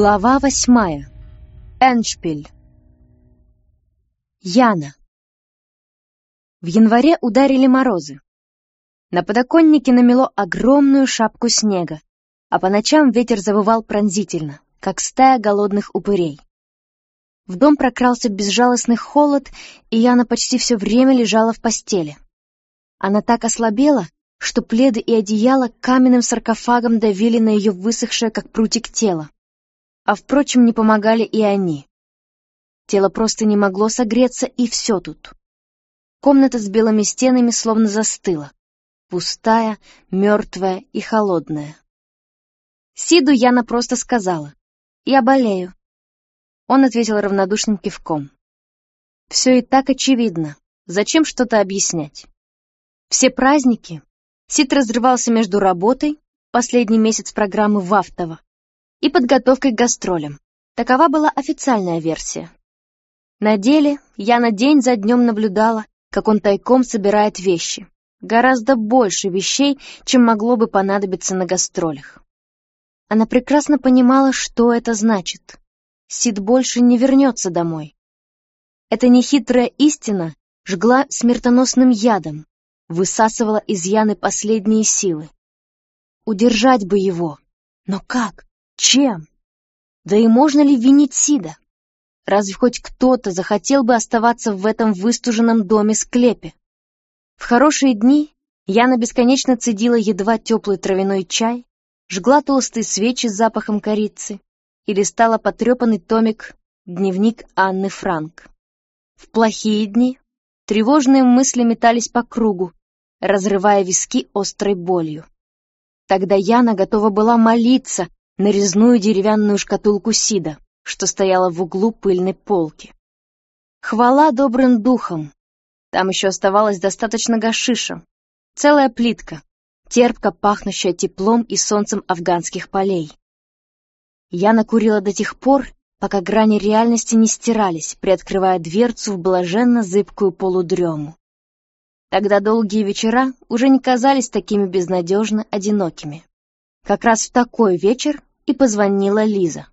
Глава восьмая. Эншпиль. Яна. В январе ударили морозы. На подоконнике намело огромную шапку снега, а по ночам ветер завывал пронзительно, как стая голодных упырей. В дом прокрался безжалостный холод, и Яна почти все время лежала в постели. Она так ослабела, что пледы и одеяло каменным саркофагом давили на ее высохшее, как прутик, тело. А, впрочем, не помогали и они. Тело просто не могло согреться, и все тут. Комната с белыми стенами словно застыла. Пустая, мертвая и холодная. Сиду Яна просто сказала. «Я болею». Он ответил равнодушным кивком. Все и так очевидно. Зачем что-то объяснять? Все праздники. Сид разрывался между работой, последний месяц программы в Автово, и подготовкой к гастролям. Такова была официальная версия. На деле я на день за днем наблюдала, как он тайком собирает вещи. Гораздо больше вещей, чем могло бы понадобиться на гастролях. Она прекрасно понимала, что это значит. Сид больше не вернется домой. Эта нехитрая истина жгла смертоносным ядом, высасывала из Яны последние силы. Удержать бы его. Но как? Чем? Да и можно ли винить Сида? Разве хоть кто-то захотел бы оставаться в этом выстуженном доме-склепе? В хорошие дни Яна бесконечно цедила едва теплый травяной чай, жгла толстые свечи с запахом корицы и листала потрепанный томик «Дневник Анны Франк». В плохие дни тревожные мысли метались по кругу, разрывая виски острой болью. Тогда Яна готова была молиться, на резную деревянную шкатулку Сида, что стояла в углу пыльной полки. Хвала добрым духам! Там еще оставалось достаточно гашиша. Целая плитка, терпко пахнущая теплом и солнцем афганских полей. Я накурила до тех пор, пока грани реальности не стирались, приоткрывая дверцу в блаженно-зыбкую полудрему. Тогда долгие вечера уже не казались такими безнадежно одинокими. Как раз в такой вечер и позвонила Лиза.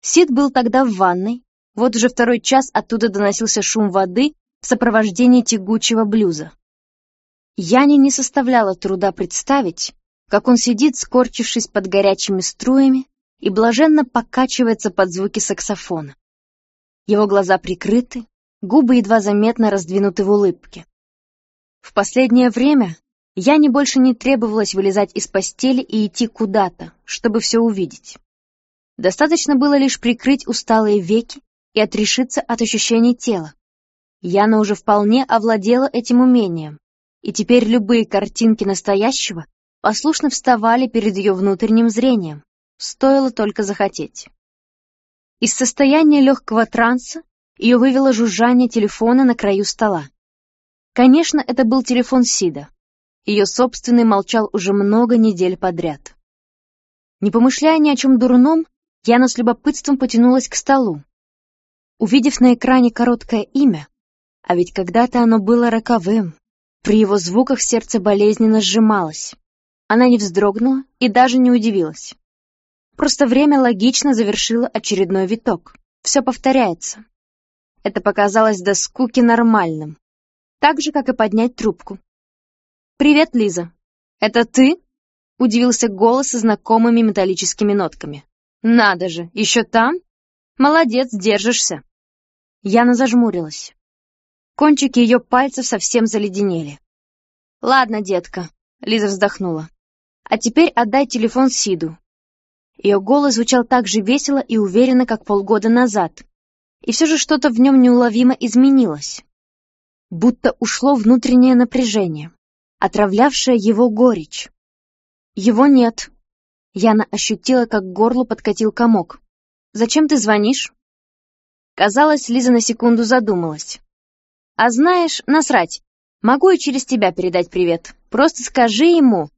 Сид был тогда в ванной, вот уже второй час оттуда доносился шум воды в сопровождении тягучего блюза. Яне не составляло труда представить, как он сидит, скорчившись под горячими струями, и блаженно покачивается под звуки саксофона. Его глаза прикрыты, губы едва заметно раздвинуты в улыбке. В последнее время Яне больше не требовалось вылезать из постели и идти куда-то, чтобы все увидеть. Достаточно было лишь прикрыть усталые веки и отрешиться от ощущений тела. Яна уже вполне овладела этим умением, и теперь любые картинки настоящего послушно вставали перед ее внутренним зрением, стоило только захотеть. Из состояния легкого транса ее вывело жужжание телефона на краю стола. Конечно, это был телефон Сида. Ее собственный молчал уже много недель подряд. Не помышляя ни о чем дурном, Яна с любопытством потянулась к столу. Увидев на экране короткое имя, а ведь когда-то оно было роковым, при его звуках сердце болезненно сжималось. Она не вздрогнула и даже не удивилась. Просто время логично завершило очередной виток. Все повторяется. Это показалось до скуки нормальным. Так же, как и поднять трубку. «Привет, Лиза. Это ты?» — удивился голос со знакомыми металлическими нотками. «Надо же, еще там? Молодец, держишься». Яна зажмурилась. Кончики ее пальцев совсем заледенели. «Ладно, детка», — Лиза вздохнула. «А теперь отдай телефон Сиду». Ее голос звучал так же весело и уверенно, как полгода назад. И все же что-то в нем неуловимо изменилось. Будто ушло внутреннее напряжение отравлявшая его горечь. Его нет. Яна ощутила, как к горлу подкатил комок. «Зачем ты звонишь?» Казалось, Лиза на секунду задумалась. «А знаешь, насрать, могу и через тебя передать привет. Просто скажи ему».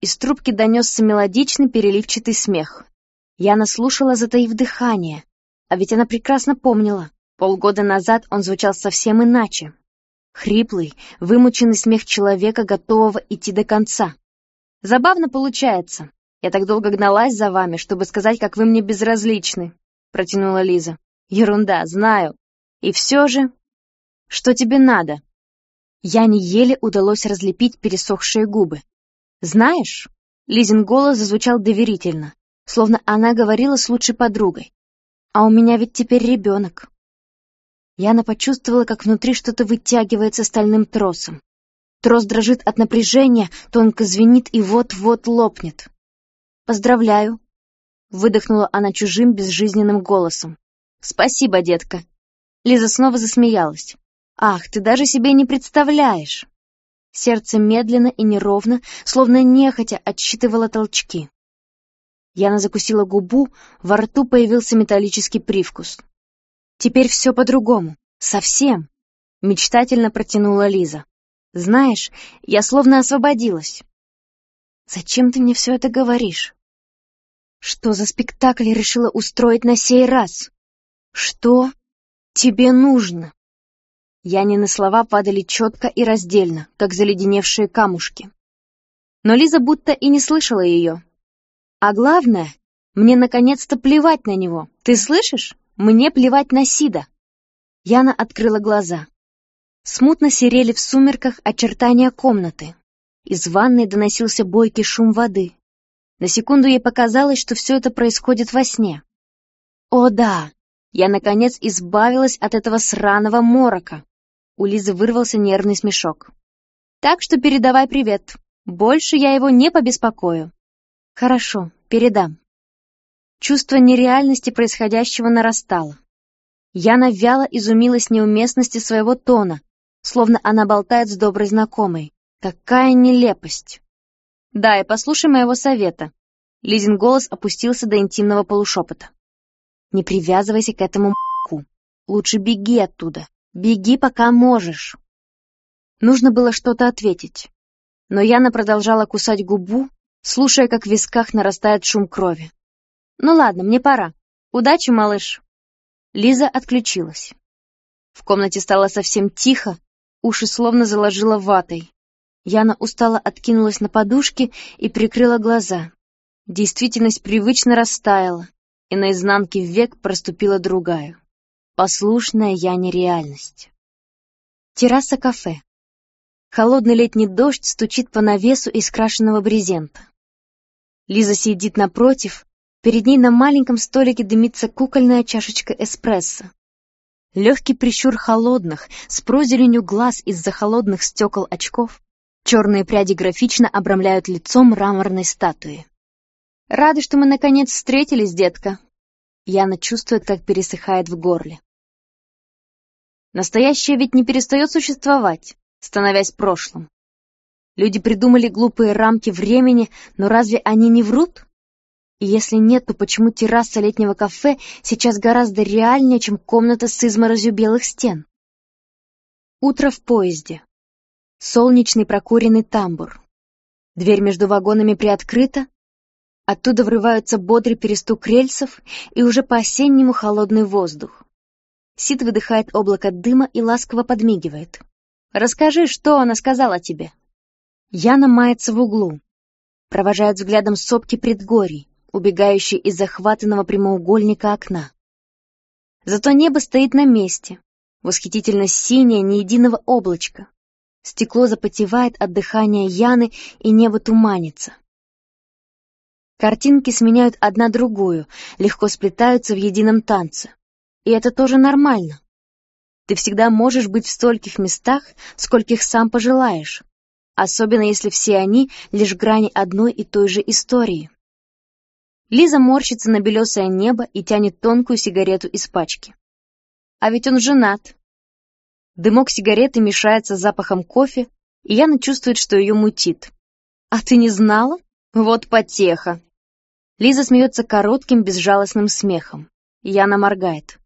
Из трубки донесся мелодичный переливчатый смех. Яна слушала, затаив дыхание. А ведь она прекрасно помнила. Полгода назад он звучал совсем иначе. Хриплый, вымученный смех человека, готового идти до конца. Забавно получается. Я так долго гналась за вами, чтобы сказать, как вы мне безразличны, протянула Лиза. Ерунда, знаю. И все же... Что тебе надо? Яне еле удалось разлепить пересохшие губы. Знаешь, Лизин голос зазвучал доверительно, словно она говорила с лучшей подругой. А у меня ведь теперь ребенок. Яна почувствовала, как внутри что-то вытягивается стальным тросом. Трос дрожит от напряжения, тонко звенит и вот-вот лопнет. «Поздравляю!» — выдохнула она чужим безжизненным голосом. «Спасибо, детка!» Лиза снова засмеялась. «Ах, ты даже себе не представляешь!» Сердце медленно и неровно, словно нехотя, отсчитывало толчки. Яна закусила губу, во рту появился металлический привкус. Теперь все по-другому. Совсем. Мечтательно протянула Лиза. Знаешь, я словно освободилась. Зачем ты мне все это говоришь? Что за спектакль решила устроить на сей раз? Что тебе нужно? Янины слова падали четко и раздельно, как заледеневшие камушки. Но Лиза будто и не слышала ее. А главное, мне наконец-то плевать на него. Ты слышишь? Мне плевать на Сида. Яна открыла глаза. Смутно серели в сумерках очертания комнаты. Из ванной доносился бойкий шум воды. На секунду ей показалось, что все это происходит во сне. О да, я наконец избавилась от этого сраного морока. У Лизы вырвался нервный смешок. Так что передавай привет. Больше я его не побеспокою. Хорошо, передам. Чувство нереальности происходящего нарастало. Яна вяло изумилась неуместности своего тона, словно она болтает с доброй знакомой. Какая нелепость! Да, и послушай моего совета. Лизин голос опустился до интимного полушепота. Не привязывайся к этому м***ку. Лучше беги оттуда. Беги, пока можешь. Нужно было что-то ответить. Но Яна продолжала кусать губу, слушая, как в висках нарастает шум крови. Ну ладно, мне пора. Удачи, малыш. Лиза отключилась. В комнате стало совсем тихо, уши словно заложила ватой. Яна устало откинулась на подушки и прикрыла глаза. Действительность привычно растаяла, и на изнанке век проступила другая. Послушная Яне реальность. Терраса кафе. Холодный летний дождь стучит по навесу из крашеного брезента. Лиза сидит напротив, Перед ней на маленьком столике дымится кукольная чашечка эспрессо. Легкий прищур холодных, с прозеленью глаз из-за холодных стекол очков. Черные пряди графично обрамляют лицо мраморной статуи. «Рада, что мы наконец встретились, детка!» Яна чувствует, как пересыхает в горле. Настоящее ведь не перестает существовать, становясь прошлым. Люди придумали глупые рамки времени, но разве они не врут? И если нет, то почему терраса летнего кафе сейчас гораздо реальнее, чем комната с изморозью белых стен? Утро в поезде. Солнечный прокуренный тамбур. Дверь между вагонами приоткрыта. Оттуда врываются бодрый перестук рельсов и уже по-осеннему холодный воздух. Сид выдыхает облако дыма и ласково подмигивает. «Расскажи, что она сказала тебе?» Яна мается в углу. Провожает взглядом сопки предгорий убегающий из захватанного прямоугольника окна. Зато небо стоит на месте, восхитительно синее, ни единого облачка. Стекло запотевает от дыхания Яны, и небо туманится. Картинки сменяют одна другую, легко сплетаются в едином танце. И это тоже нормально. Ты всегда можешь быть в стольких местах, скольких сам пожелаешь, особенно если все они — лишь грани одной и той же истории. Лиза морщится на белесое небо и тянет тонкую сигарету из пачки. А ведь он женат. Дымок сигареты мешается с запахом кофе, и Яна чувствует, что ее мутит. «А ты не знала? Вот потеха!» Лиза смеется коротким, безжалостным смехом. Яна моргает.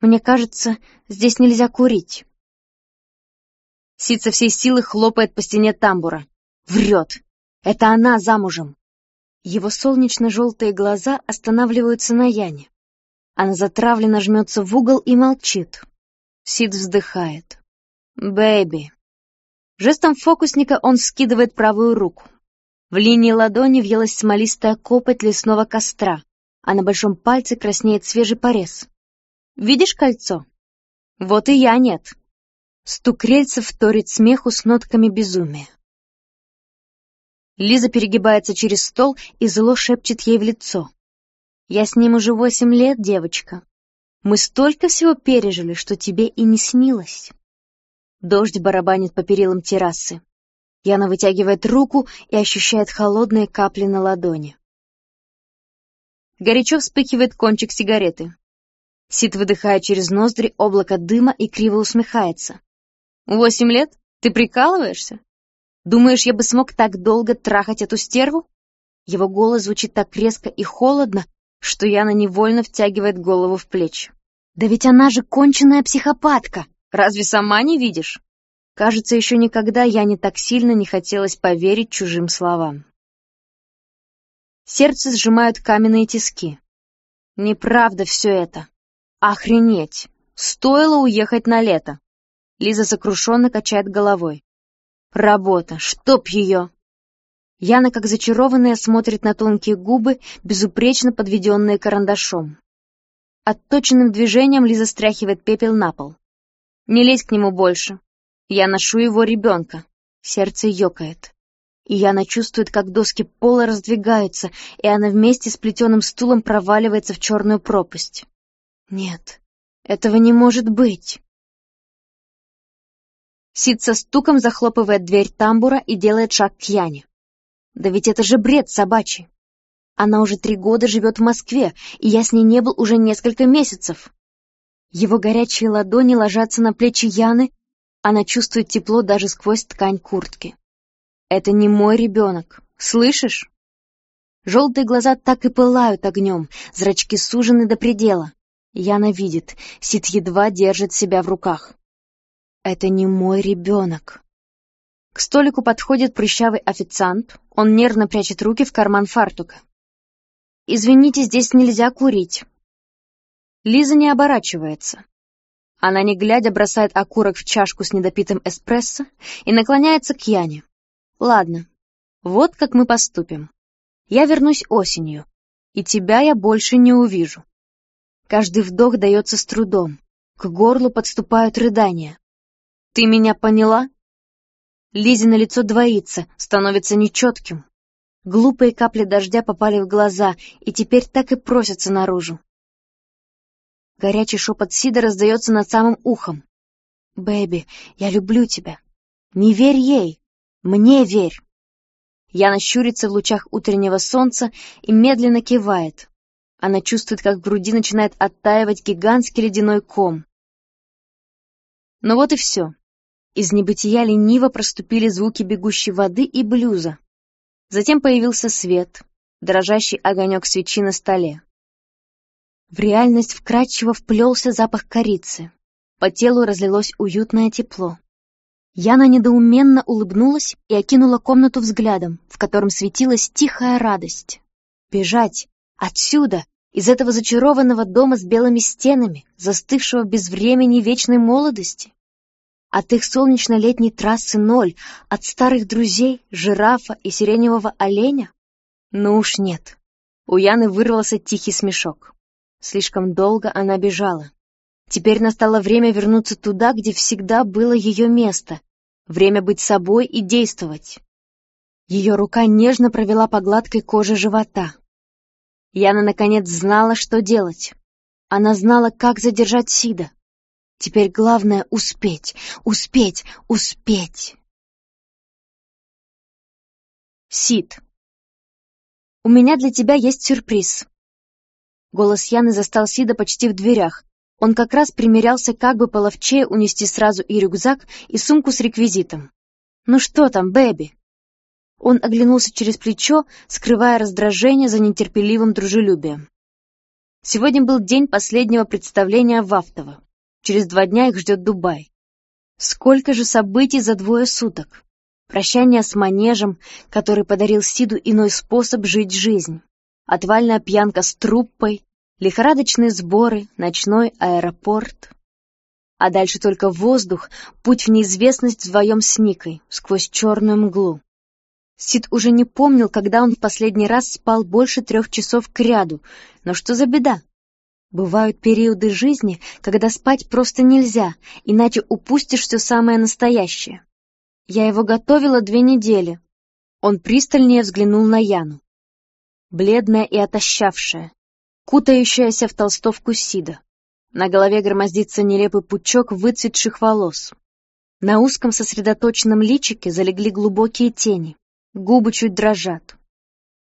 «Мне кажется, здесь нельзя курить». Сид со всей силы хлопает по стене тамбура. Врет. Это она замужем. Его солнечно-желтые глаза останавливаются на Яне. Она затравленно жмется в угол и молчит. Сид вздыхает. «Бэби». Жестом фокусника он скидывает правую руку. В линии ладони въелась смолистая копоть лесного костра, а на большом пальце краснеет свежий порез. «Видишь кольцо?» «Вот и я нет». Стук рельсов вторит смеху с нотками безумия. Лиза перегибается через стол и зло шепчет ей в лицо. «Я с ним уже восемь лет, девочка. Мы столько всего пережили, что тебе и не снилось». Дождь барабанит по перилам террасы. Яна вытягивает руку и ощущает холодные капли на ладони. Горячо вспыхивает кончик сигареты. Сид выдыхает через ноздри облако дыма и криво усмехается. «Восемь лет? Ты прикалываешься? Думаешь, я бы смог так долго трахать эту стерву?» Его голос звучит так резко и холодно, что Яна невольно втягивает голову в плечи. «Да ведь она же конченая психопатка! Разве сама не видишь?» Кажется, еще никогда я не так сильно не хотелось поверить чужим словам. Сердце сжимают каменные тиски. Неправда все это. Охренеть! Стоило уехать на лето. Лиза сокрушенно качает головой. Работа, чтоб ее! Яна, как зачарованная, смотрит на тонкие губы, безупречно подведенные карандашом. Отточенным движением Лиза стряхивает пепел на пол. Не лезь к нему больше. Я ношу его ребенка. Сердце ёкает. И Яна чувствует, как доски пола раздвигаются, и она вместе с плетеным стулом проваливается в черную пропасть. Нет, этого не может быть. Сид со стуком захлопывает дверь тамбура и делает шаг к Яне. Да ведь это же бред собачий. Она уже три года живет в Москве, и я с ней не был уже несколько месяцев. Его горячие ладони ложатся на плечи Яны, она чувствует тепло даже сквозь ткань куртки. Это не мой ребенок, слышишь? Желтые глаза так и пылают огнем, зрачки сужены до предела. Яна видит, Сид едва держит себя в руках. Это не мой ребенок. К столику подходит прыщавый официант, он нервно прячет руки в карман фартука. «Извините, здесь нельзя курить». Лиза не оборачивается. Она, не глядя, бросает окурок в чашку с недопитым эспрессо и наклоняется к Яне. «Ладно, вот как мы поступим. Я вернусь осенью, и тебя я больше не увижу». Каждый вдох дается с трудом. К горлу подступают рыдания. «Ты меня поняла?» Лизе на лицо двоится, становится нечетким. Глупые капли дождя попали в глаза и теперь так и просятся наружу. Горячий шепот Сида раздается над самым ухом. «Бэби, я люблю тебя. Не верь ей. Мне верь». Яна щурится в лучах утреннего солнца и медленно кивает. Она чувствует, как в груди начинает оттаивать гигантский ледяной ком. Ну вот и все. Из небытия лениво проступили звуки бегущей воды и блюза. Затем появился свет, дрожащий огонек свечи на столе. В реальность вкрадчиво вплелся запах корицы. По телу разлилось уютное тепло. Яна недоуменно улыбнулась и окинула комнату взглядом, в котором светилась тихая радость. Бежать! Отсюда! Из этого зачарованного дома с белыми стенами, застывшего без времени вечной молодости? От их солнечно-летней трассы ноль, от старых друзей, жирафа и сиреневого оленя? Ну уж нет. У Яны вырвался тихий смешок. Слишком долго она бежала. Теперь настало время вернуться туда, где всегда было ее место. Время быть собой и действовать. Ее рука нежно провела по гладкой коже живота. Яна, наконец, знала, что делать. Она знала, как задержать Сида. Теперь главное — успеть, успеть, успеть. Сид. У меня для тебя есть сюрприз. Голос Яны застал Сида почти в дверях. Он как раз примерялся, как бы половчее унести сразу и рюкзак, и сумку с реквизитом. «Ну что там, Бэби?» Он оглянулся через плечо, скрывая раздражение за нетерпеливым дружелюбием. Сегодня был день последнего представления в Автово. Через два дня их ждет Дубай. Сколько же событий за двое суток! Прощание с манежем, который подарил Сиду иной способ жить жизнь отвальная пьянка с труппой, лихорадочные сборы, ночной аэропорт. А дальше только воздух, путь в неизвестность вдвоем с Никой, сквозь черную мглу. Сид уже не помнил, когда он в последний раз спал больше трех часов к ряду, но что за беда? Бывают периоды жизни, когда спать просто нельзя, иначе упустишь все самое настоящее. Я его готовила две недели. Он пристальнее взглянул на Яну. Бледная и отощавшая, кутающаяся в толстовку Сида. На голове громоздится нелепый пучок выцветших волос. На узком сосредоточенном личике залегли глубокие тени, губы чуть дрожат.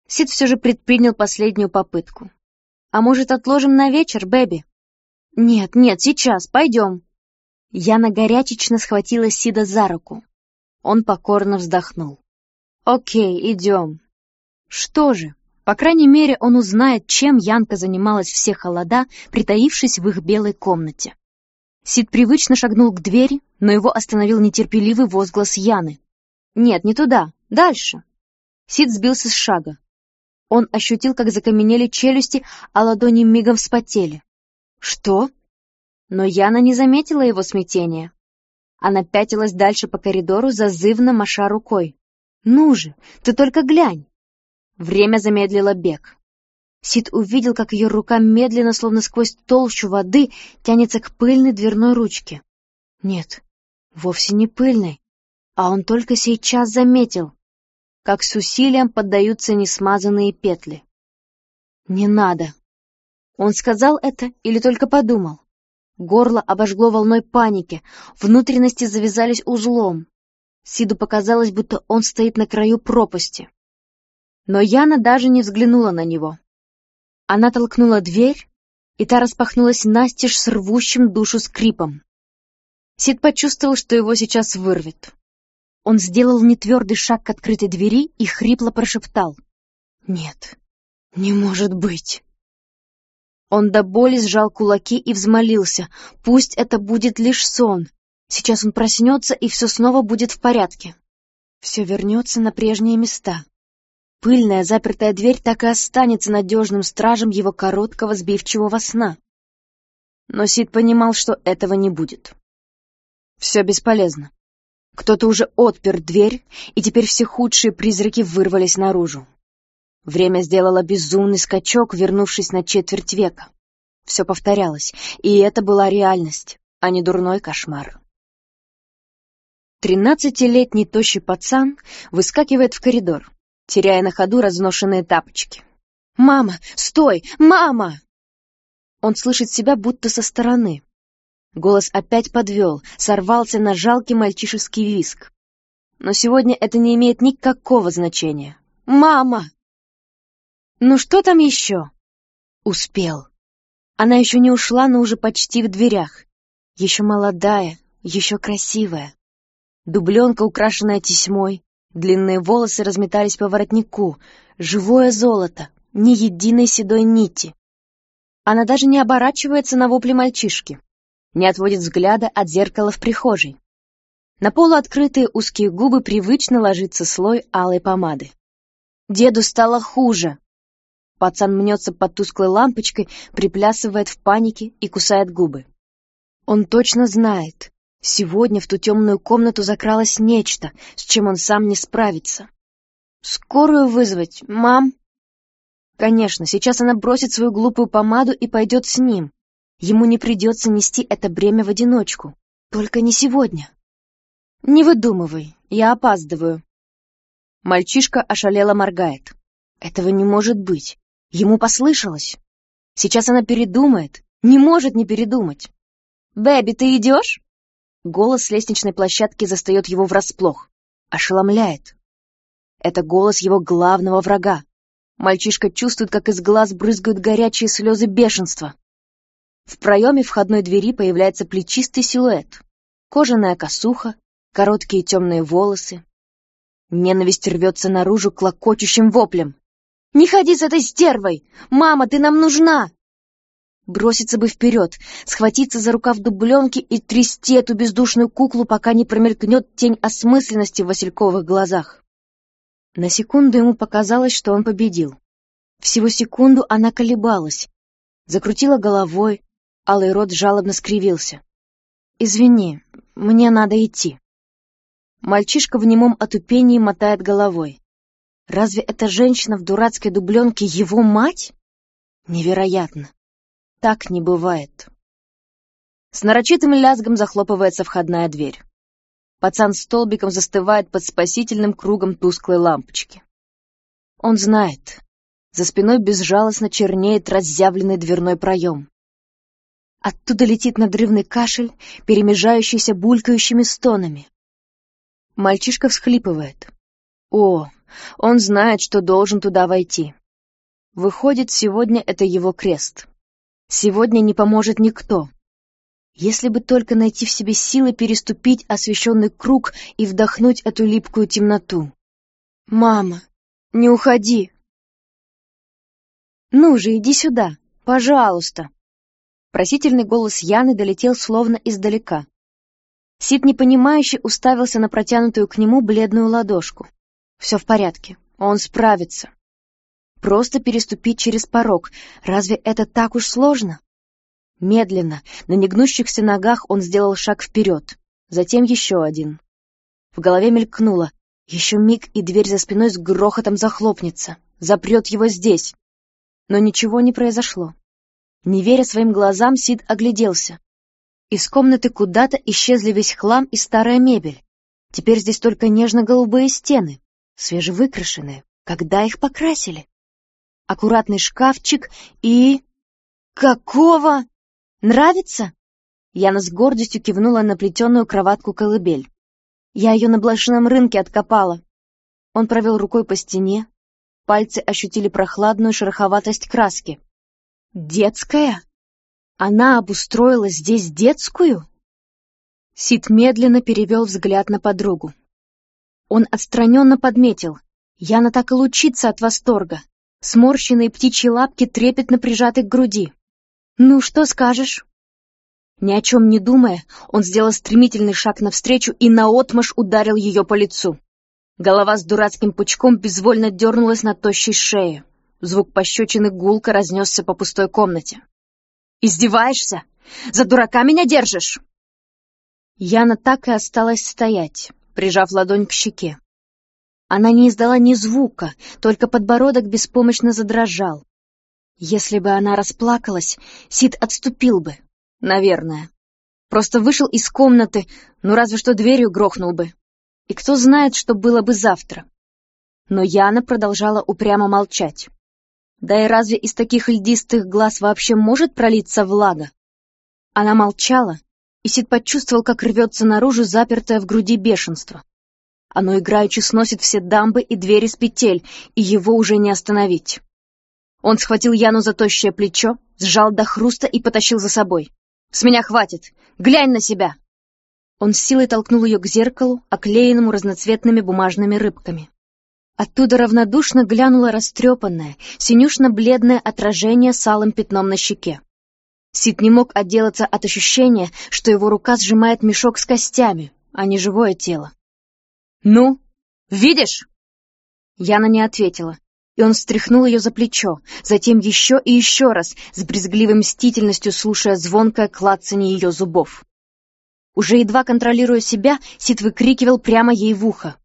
Сид все же предпринял последнюю попытку. А может, отложим на вечер, Бэби? Нет, нет, сейчас, пойдем. Яна горячечно схватила Сида за руку. Он покорно вздохнул. Окей, идем. Что же, по крайней мере, он узнает, чем Янка занималась все холода, притаившись в их белой комнате. Сид привычно шагнул к двери, но его остановил нетерпеливый возглас Яны. «Нет, не туда, дальше». Сид сбился с шага. Он ощутил, как закаменели челюсти, а ладони мигом вспотели. «Что?» Но Яна не заметила его смятения. Она пятилась дальше по коридору, зазывно маша рукой. «Ну же, ты только глянь!» Время замедлило бег. Сид увидел, как ее рука медленно, словно сквозь толщу воды, тянется к пыльной дверной ручке. Нет, вовсе не пыльной, а он только сейчас заметил как с усилием поддаются несмазанные петли. «Не надо!» Он сказал это или только подумал? Горло обожгло волной паники, внутренности завязались узлом. Сиду показалось, будто он стоит на краю пропасти. Но Яна даже не взглянула на него. Она толкнула дверь, и та распахнулась настежь с рвущим душу скрипом. Сид почувствовал, что его сейчас вырвет. Он сделал нетвердый шаг к открытой двери и хрипло прошептал. «Нет, не может быть!» Он до боли сжал кулаки и взмолился. «Пусть это будет лишь сон. Сейчас он проснется, и все снова будет в порядке. Все вернется на прежние места. Пыльная запертая дверь так и останется надежным стражем его короткого сбивчивого сна. Но Сид понимал, что этого не будет. Все бесполезно. Кто-то уже отпер дверь, и теперь все худшие призраки вырвались наружу. Время сделало безумный скачок, вернувшись на четверть века. Все повторялось, и это была реальность, а не дурной кошмар. Тринадцатилетний тощий пацан выскакивает в коридор, теряя на ходу разношенные тапочки. «Мама! Стой! Мама!» Он слышит себя будто со стороны, Голос опять подвел, сорвался на жалкий мальчишеский виск. Но сегодня это не имеет никакого значения. «Мама!» «Ну что там еще?» «Успел». Она еще не ушла, но уже почти в дверях. Еще молодая, еще красивая. Дубленка, украшенная тесьмой, длинные волосы разметались по воротнику, живое золото, ни единой седой нити. Она даже не оборачивается на вопли мальчишки не отводит взгляда от зеркала в прихожей. На полуоткрытые узкие губы привычно ложится слой алой помады. Деду стало хуже. Пацан мнется под тусклой лампочкой, приплясывает в панике и кусает губы. Он точно знает, сегодня в ту темную комнату закралось нечто, с чем он сам не справится. «Скорую вызвать, мам?» Конечно, сейчас она бросит свою глупую помаду и пойдет с ним. Ему не придется нести это бремя в одиночку. Только не сегодня. Не выдумывай, я опаздываю. Мальчишка ошалело моргает. Этого не может быть. Ему послышалось. Сейчас она передумает. Не может не передумать. «Бэби, ты идешь?» Голос с лестничной площадки застает его врасплох. Ошеломляет. Это голос его главного врага. Мальчишка чувствует, как из глаз брызгают горячие слезы бешенства. В проеме входной двери появляется плечистый силуэт. Кожаная косуха, короткие темные волосы. Ненависть рвется наружу клокочущим воплем. «Не ходи с этой стервой! Мама, ты нам нужна!» Броситься бы вперед, схватиться за рукав дубленки и трясти эту бездушную куклу, пока не промелькнет тень осмысленности в васильковых глазах. На секунду ему показалось, что он победил. Всего секунду она колебалась, закрутила головой, Алый рот жалобно скривился. «Извини, мне надо идти». Мальчишка в немом отупении мотает головой. Разве эта женщина в дурацкой дубленке его мать? Невероятно. Так не бывает. С нарочитым лязгом захлопывается входная дверь. Пацан столбиком застывает под спасительным кругом тусклой лампочки. Он знает. За спиной безжалостно чернеет разъявленный дверной проем. Оттуда летит надрывный кашель, перемежающийся булькающими стонами. Мальчишка всхлипывает. О, он знает, что должен туда войти. Выходит, сегодня это его крест. Сегодня не поможет никто. Если бы только найти в себе силы переступить освещенный круг и вдохнуть эту липкую темноту. «Мама, не уходи!» «Ну же, иди сюда, пожалуйста!» Просительный голос Яны долетел словно издалека. Сид непонимающе уставился на протянутую к нему бледную ладошку. Все в порядке, он справится. Просто переступить через порог, разве это так уж сложно? Медленно, на негнущихся ногах он сделал шаг вперед, затем еще один. В голове мелькнуло, еще миг, и дверь за спиной с грохотом захлопнется, запрет его здесь. Но ничего не произошло. Не веря своим глазам, Сид огляделся. Из комнаты куда-то исчезли весь хлам и старая мебель. Теперь здесь только нежно-голубые стены, свежевыкрашенные. Когда их покрасили? Аккуратный шкафчик и... Какого? Нравится? Яна с гордостью кивнула на плетеную кроватку-колыбель. Я ее на блошином рынке откопала. Он провел рукой по стене. Пальцы ощутили прохладную шероховатость краски. Детская? Она обустроила здесь детскую? Сид медленно перевел взгляд на подругу. Он отстраненно подметил. Яна так и лучится от восторга. Сморщенные птичьи лапки трепетно прижаты к груди. «Ну, что скажешь?» Ни о чем не думая, он сделал стремительный шаг навстречу и наотмашь ударил ее по лицу. Голова с дурацким пучком безвольно дернулась на тощей шее. Звук пощечины гулко разнесся по пустой комнате. «Издеваешься? За дурака меня держишь?» Яна так и осталась стоять, прижав ладонь к щеке. Она не издала ни звука, только подбородок беспомощно задрожал. Если бы она расплакалась, Сид отступил бы, наверное. Просто вышел из комнаты, ну разве что дверью грохнул бы. И кто знает, что было бы завтра. Но Яна продолжала упрямо молчать. Да и разве из таких льдистых глаз вообще может пролиться влага? Она молчала, и Сид почувствовал, как рвется наружу запертое в груди бешенство. Оно играючи сносит все дамбы и двери с петель, и его уже не остановить. Он схватил Яну за тощее плечо, сжал до хруста и потащил за собой. «С меня хватит! Глянь на себя!» Он с силой толкнул ее к зеркалу, оклеенному разноцветными бумажными рыбками. Оттуда равнодушно глянуло растрепанное, синюшно-бледное отражение с алым пятном на щеке. Сид не мог отделаться от ощущения, что его рука сжимает мешок с костями, а не живое тело. «Ну, видишь?» Яна не ответила, и он встряхнул ее за плечо, затем еще и еще раз, с брезгливой мстительностью слушая звонкое клацанье ее зубов. Уже едва контролируя себя, Сид выкрикивал прямо ей в ухо.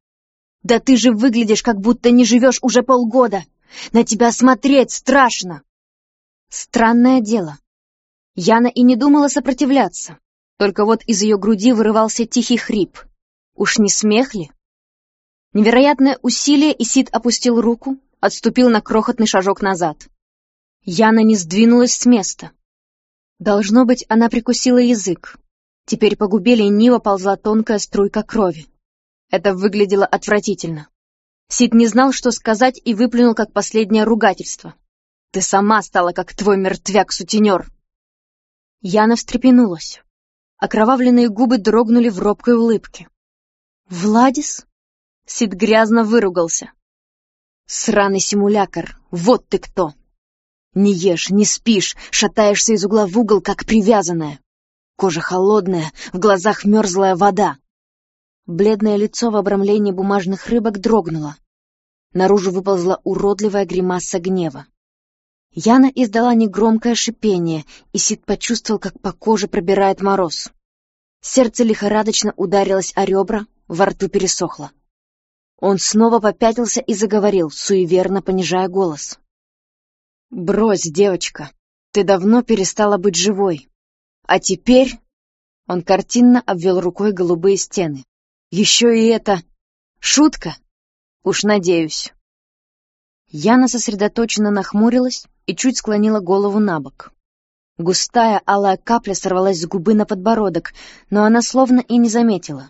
Да ты же выглядишь, как будто не живешь уже полгода. На тебя смотреть страшно. Странное дело. Яна и не думала сопротивляться. Только вот из ее груди вырывался тихий хрип. Уж не смех ли? Невероятное усилие, и Сид опустил руку, отступил на крохотный шажок назад. Яна не сдвинулась с места. Должно быть, она прикусила язык. Теперь по губе лениво ползла тонкая струйка крови. Это выглядело отвратительно. Сид не знал, что сказать, и выплюнул как последнее ругательство. «Ты сама стала, как твой мертвяк-сутенер!» Яна встрепенулась. Окровавленные губы дрогнули в робкой улыбке. «Владис?» Сид грязно выругался. «Сраный симулякр, вот ты кто! Не ешь, не спишь, шатаешься из угла в угол, как привязанная. Кожа холодная, в глазах мерзлая вода. Бледное лицо в обрамлении бумажных рыбок дрогнуло. Наружу выползла уродливая гримаса гнева. Яна издала негромкое шипение, и Сид почувствовал, как по коже пробирает мороз. Сердце лихорадочно ударилось о ребра, во рту пересохло. Он снова попятился и заговорил, суеверно понижая голос. «Брось, девочка, ты давно перестала быть живой. А теперь...» Он картинно обвел рукой голубые стены. «Еще и это... шутка? Уж надеюсь». Яна сосредоточенно нахмурилась и чуть склонила голову на бок. Густая алая капля сорвалась с губы на подбородок, но она словно и не заметила.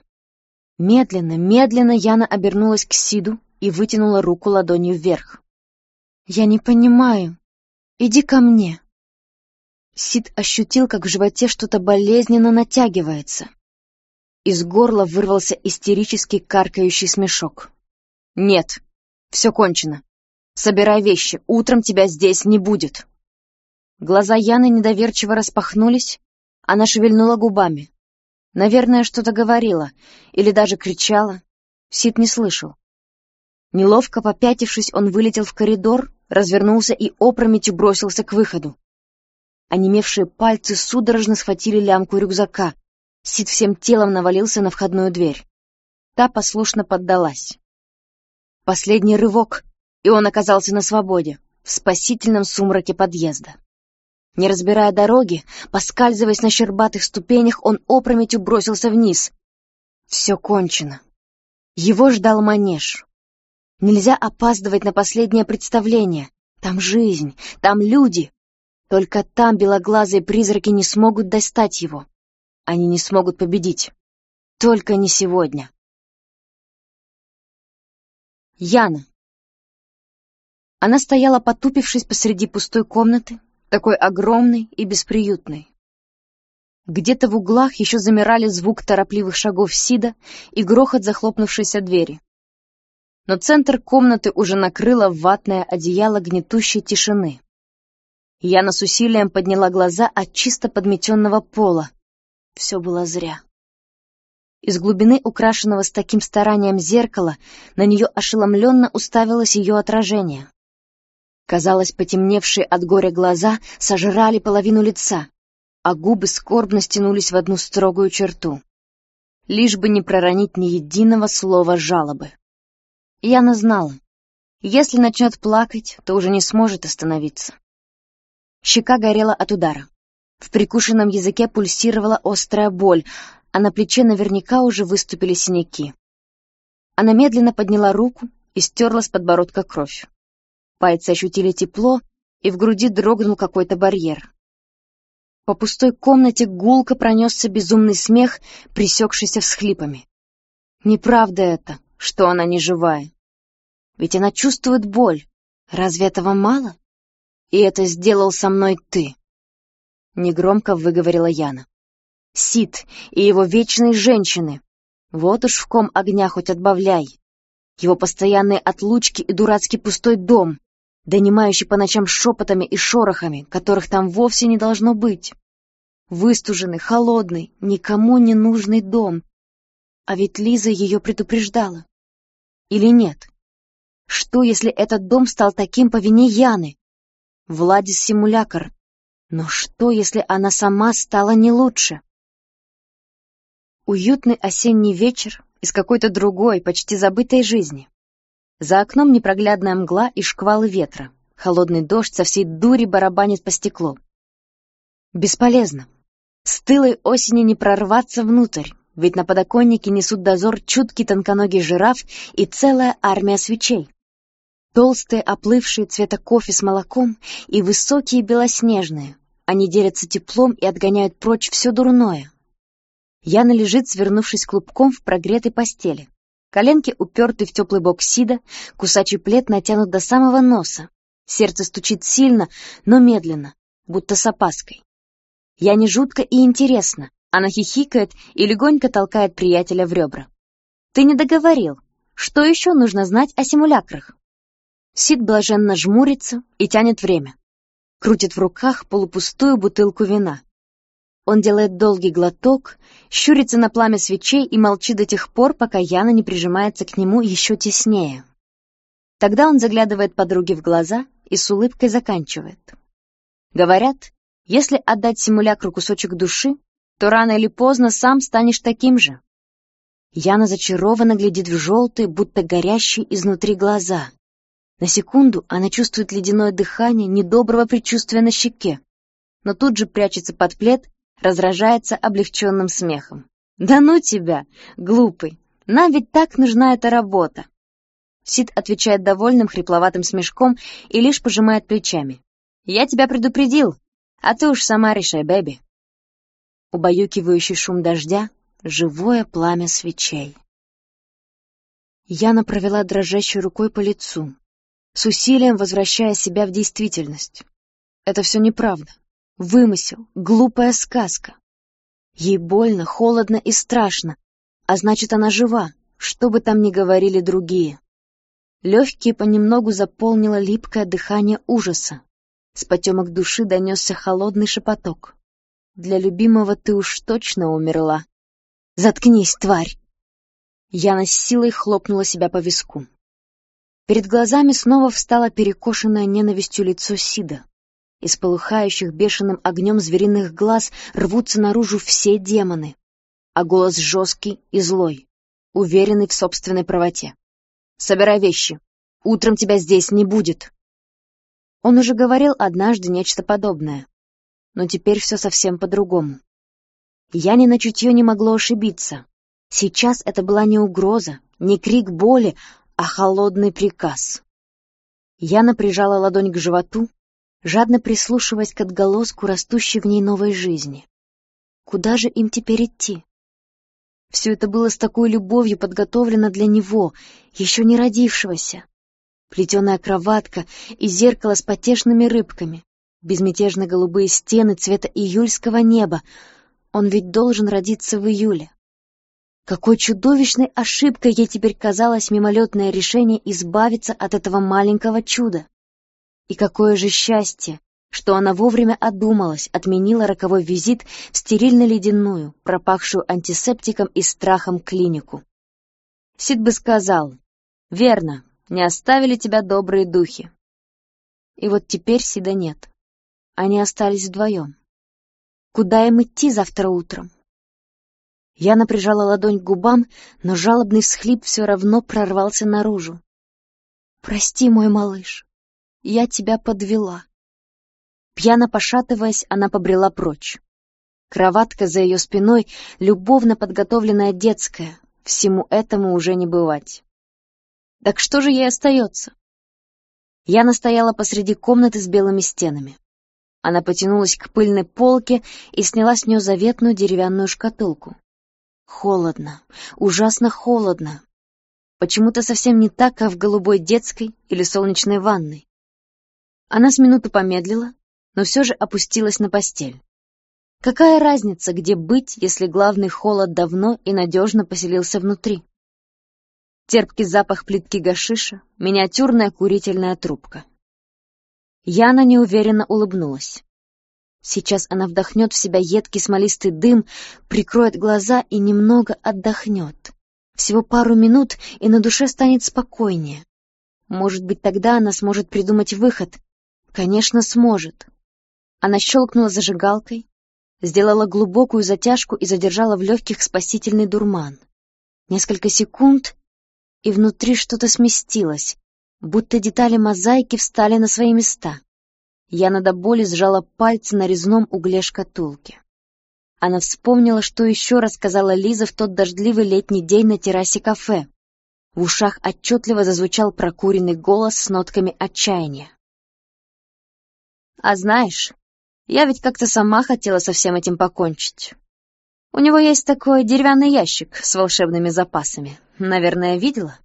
Медленно, медленно Яна обернулась к Сиду и вытянула руку ладонью вверх. «Я не понимаю. Иди ко мне». Сид ощутил, как в животе что-то болезненно натягивается. Из горла вырвался истерический каркающий смешок. «Нет, все кончено. Собирай вещи, утром тебя здесь не будет». Глаза Яны недоверчиво распахнулись, она шевельнула губами. Наверное, что-то говорила или даже кричала. Сид не слышал. Неловко попятившись, он вылетел в коридор, развернулся и опрометью бросился к выходу. Онемевшие пальцы судорожно схватили лямку рюкзака. Сид всем телом навалился на входную дверь. Та послушно поддалась. Последний рывок, и он оказался на свободе, в спасительном сумраке подъезда. Не разбирая дороги, поскальзываясь на щербатых ступенях, он опрометью бросился вниз. Все кончено. Его ждал манеж. Нельзя опаздывать на последнее представление. Там жизнь, там люди. Только там белоглазые призраки не смогут достать его. Они не смогут победить. Только не сегодня. Яна. Она стояла, потупившись посреди пустой комнаты, такой огромный и бесприютный. Где-то в углах еще замирали звук торопливых шагов Сида и грохот захлопнувшейся двери. Но центр комнаты уже накрыло ватное одеяло гнетущей тишины. Яна с усилием подняла глаза от чисто подметенного пола. Все было зря. Из глубины украшенного с таким старанием зеркала на нее ошеломленно уставилось ее отражение. Казалось, потемневшие от горя глаза сожрали половину лица, а губы скорбно стянулись в одну строгую черту. Лишь бы не проронить ни единого слова жалобы. Яна знала, если начнет плакать, то уже не сможет остановиться. Щека горела от удара. В прикушенном языке пульсировала острая боль, а на плече наверняка уже выступили синяки. Она медленно подняла руку и стерла с подбородка кровь. Пальцы ощутили тепло, и в груди дрогнул какой-то барьер. По пустой комнате гулко пронесся безумный смех, пресекшийся всхлипами. Неправда это, что она не живая. Ведь она чувствует боль. Разве этого мало? И это сделал со мной ты. Негромко выговорила Яна. Сид и его вечные женщины. Вот уж в ком огня хоть отбавляй. Его постоянные отлучки и дурацкий пустой дом донимающий по ночам шепотами и шорохами, которых там вовсе не должно быть. Выстуженный, холодный, никому не нужный дом. А ведь Лиза ее предупреждала. Или нет? Что, если этот дом стал таким по вине Яны? Владис симулякр. Но что, если она сама стала не лучше? Уютный осенний вечер из какой-то другой, почти забытой жизни. За окном непроглядная мгла и шквалы ветра. Холодный дождь со всей дури барабанит по стеклу. Бесполезно. С тылой осени не прорваться внутрь, ведь на подоконнике несут дозор чуткий тонконогий жираф и целая армия свечей. Толстые, оплывшие цвета кофе с молоком и высокие белоснежные. Они делятся теплом и отгоняют прочь все дурное. Яна лежит, свернувшись клубком в прогретой постели. Коленки уперты в теплый бок Сида, кусачий плед натянут до самого носа. Сердце стучит сильно, но медленно, будто с опаской. Я жутко и интересно. Она хихикает и легонько толкает приятеля в ребра. «Ты не договорил. Что еще нужно знать о симулякрах?» Сид блаженно жмурится и тянет время. Крутит в руках полупустую бутылку вина. Он делает долгий глоток, щурится на пламя свечей и молчит до тех пор, пока Яна не прижимается к нему еще теснее. Тогда он заглядывает подруге в глаза и с улыбкой заканчивает. Говорят, если отдать симулякру кусочек души, то рано или поздно сам станешь таким же. Яна зачарованно глядит в желтые, будто горящие изнутри глаза. На секунду она чувствует ледяное дыхание недоброго предчувствия на щеке, но тут же прячется под плед, разражается облегченным смехом. «Да ну тебя, глупый! Нам ведь так нужна эта работа!» Сид отвечает довольным хрипловатым смешком и лишь пожимает плечами. «Я тебя предупредил, а ты уж сама решай, бэби». Убаюкивающий шум дождя, живое пламя свечей. Яна провела дрожащей рукой по лицу, с усилием возвращая себя в действительность. Это все неправда. Вымысел, глупая сказка. Ей больно, холодно и страшно, а значит, она жива, что бы там ни говорили другие. Легкие понемногу заполнило липкое дыхание ужаса. С потемок души донесся холодный шепоток. «Для любимого ты уж точно умерла». «Заткнись, тварь!» Яна с силой хлопнула себя по виску. Перед глазами снова встало перекошенное ненавистью лицо Сида. Из полыхающих бешеным огнем звериных глаз рвутся наружу все демоны, а голос жесткий и злой, уверенный в собственной правоте. «Собирай вещи. Утром тебя здесь не будет». Он уже говорил однажды нечто подобное, но теперь все совсем по-другому. Я ни на чутье не могло ошибиться. Сейчас это была не угроза, не крик боли, а холодный приказ. Я напряжала ладонь к животу, жадно прислушиваясь к отголоску растущей в ней новой жизни. Куда же им теперь идти? Все это было с такой любовью подготовлено для него, еще не родившегося. Плетеная кроватка и зеркало с потешными рыбками, безмятежно голубые стены цвета июльского неба. Он ведь должен родиться в июле. Какой чудовищной ошибкой ей теперь казалось мимолетное решение избавиться от этого маленького чуда. И какое же счастье, что она вовремя одумалась, отменила роковой визит в стерильно-ледяную, пропахшую антисептиком и страхом клинику. Сид бы сказал, «Верно, не оставили тебя добрые духи». И вот теперь Сида нет. Они остались вдвоем. Куда им идти завтра утром? Я напряжала ладонь к губам, но жалобный всхлип все равно прорвался наружу. «Прости, мой малыш, я тебя подвела». Пьяно пошатываясь, она побрела прочь. Кроватка за ее спиной, любовно подготовленная детская, всему этому уже не бывать. Так что же ей остается? Я настояла посреди комнаты с белыми стенами. Она потянулась к пыльной полке и сняла с нее заветную деревянную шкатулку. Холодно, ужасно холодно. Почему-то совсем не так, как в голубой детской или солнечной ванной. Она с минуту помедлила, но все же опустилась на постель. Какая разница, где быть, если главный холод давно и надежно поселился внутри? Терпкий запах плитки гашиша, миниатюрная курительная трубка. Яна неуверенно улыбнулась. Сейчас она вдохнет в себя едкий смолистый дым, прикроет глаза и немного отдохнет. Всего пару минут, и на душе станет спокойнее. Может быть, тогда она сможет придумать выход, Конечно, сможет. Она щелкнула зажигалкой, сделала глубокую затяжку и задержала в легких спасительный дурман. Несколько секунд, и внутри что-то сместилось, будто детали мозаики встали на свои места. Я до боли сжала пальцы на резном угле шкатулки. Она вспомнила, что еще рассказала Лиза в тот дождливый летний день на террасе кафе. В ушах отчетливо зазвучал прокуренный голос с нотками отчаяния. А знаешь, я ведь как-то сама хотела со всем этим покончить. У него есть такой деревянный ящик с волшебными запасами. Наверное, видела?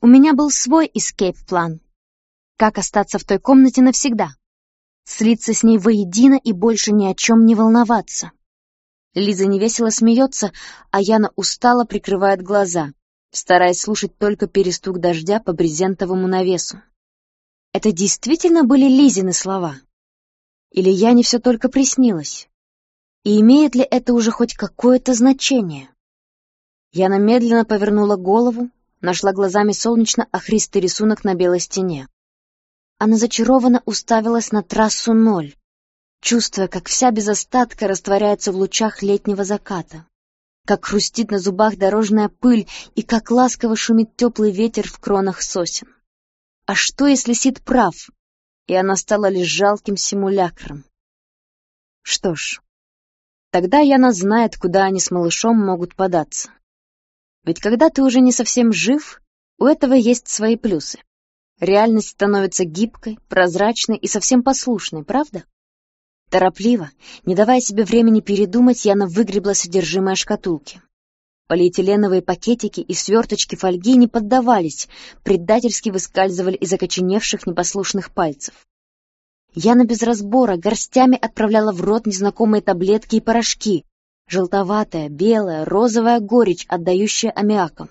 У меня был свой эскейп-план. Как остаться в той комнате навсегда? Слиться с ней воедино и больше ни о чем не волноваться. Лиза невесело смеется, а Яна устало прикрывает глаза, стараясь слушать только перестук дождя по брезентовому навесу. Это действительно были Лизины слова? Или я не все только приснилось? И имеет ли это уже хоть какое-то значение? Я медленно повернула голову, нашла глазами солнечно-охристый рисунок на белой стене. Она зачарованно уставилась на трассу ноль, чувствуя, как вся без остатка растворяется в лучах летнего заката. как хрустит на зубах дорожная пыль и как ласково шумит теплый ветер в кронах сосен. А что, если Сид прав, и она стала лишь жалким симулякром? Что ж, тогда Яна знает, куда они с малышом могут податься. Ведь когда ты уже не совсем жив, у этого есть свои плюсы. Реальность становится гибкой, прозрачной и совсем послушной, правда? Торопливо, не давая себе времени передумать, Яна выгребла содержимое шкатулки. Полиэтиленовые пакетики и сверточки фольги не поддавались, предательски выскальзывали из окоченевших непослушных пальцев. Яна без разбора горстями отправляла в рот незнакомые таблетки и порошки. Желтоватая, белая, розовая горечь, отдающая аммиаком.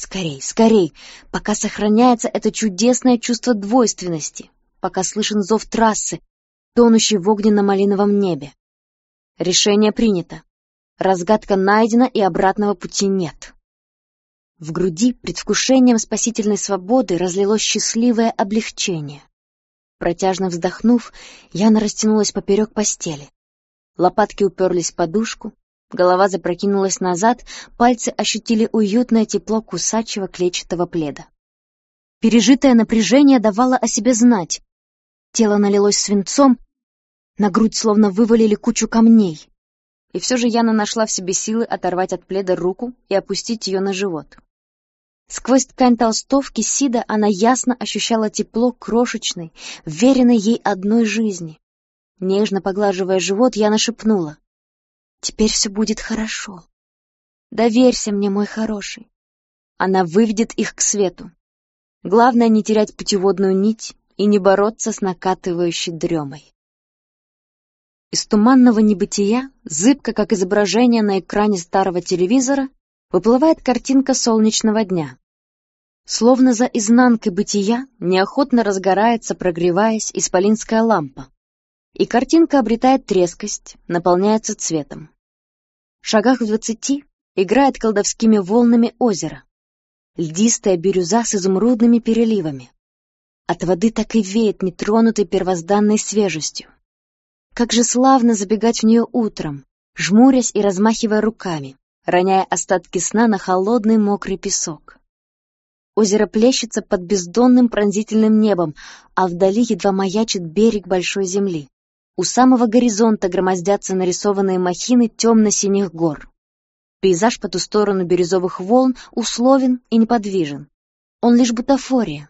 Скорей, скорей, пока сохраняется это чудесное чувство двойственности, пока слышен зов трассы, тонущий в огненно-малиновом небе. Решение принято. Разгадка найдена, и обратного пути нет. В груди предвкушением спасительной свободы разлилось счастливое облегчение. Протяжно вздохнув, Яна растянулась поперек постели. Лопатки уперлись в подушку, голова запрокинулась назад, пальцы ощутили уютное тепло кусачего клетчатого пледа. Пережитое напряжение давало о себе знать. Тело налилось свинцом, на грудь словно вывалили кучу камней. И все же Яна нашла в себе силы оторвать от пледа руку и опустить ее на живот. Сквозь ткань толстовки Сида она ясно ощущала тепло крошечной, веренной ей одной жизни. Нежно поглаживая живот, Яна шепнула. «Теперь все будет хорошо. Доверься мне, мой хороший. Она выведет их к свету. Главное не терять путеводную нить и не бороться с накатывающей дремой. Из туманного небытия, зыбко как изображение на экране старого телевизора, выплывает картинка солнечного дня. Словно за изнанкой бытия неохотно разгорается, прогреваясь, исполинская лампа. И картинка обретает трескость, наполняется цветом. В шагах в двадцати играет колдовскими волнами озеро. Льдистая бирюза с изумрудными переливами. От воды так и веет нетронутой первозданной свежестью. Как же славно забегать в нее утром, жмурясь и размахивая руками, роняя остатки сна на холодный мокрый песок. Озеро плещется под бездонным пронзительным небом, а вдали едва маячит берег большой земли. У самого горизонта громоздятся нарисованные махины темно-синих гор. Пейзаж по ту сторону бирюзовых волн условен и неподвижен. Он лишь бутафория,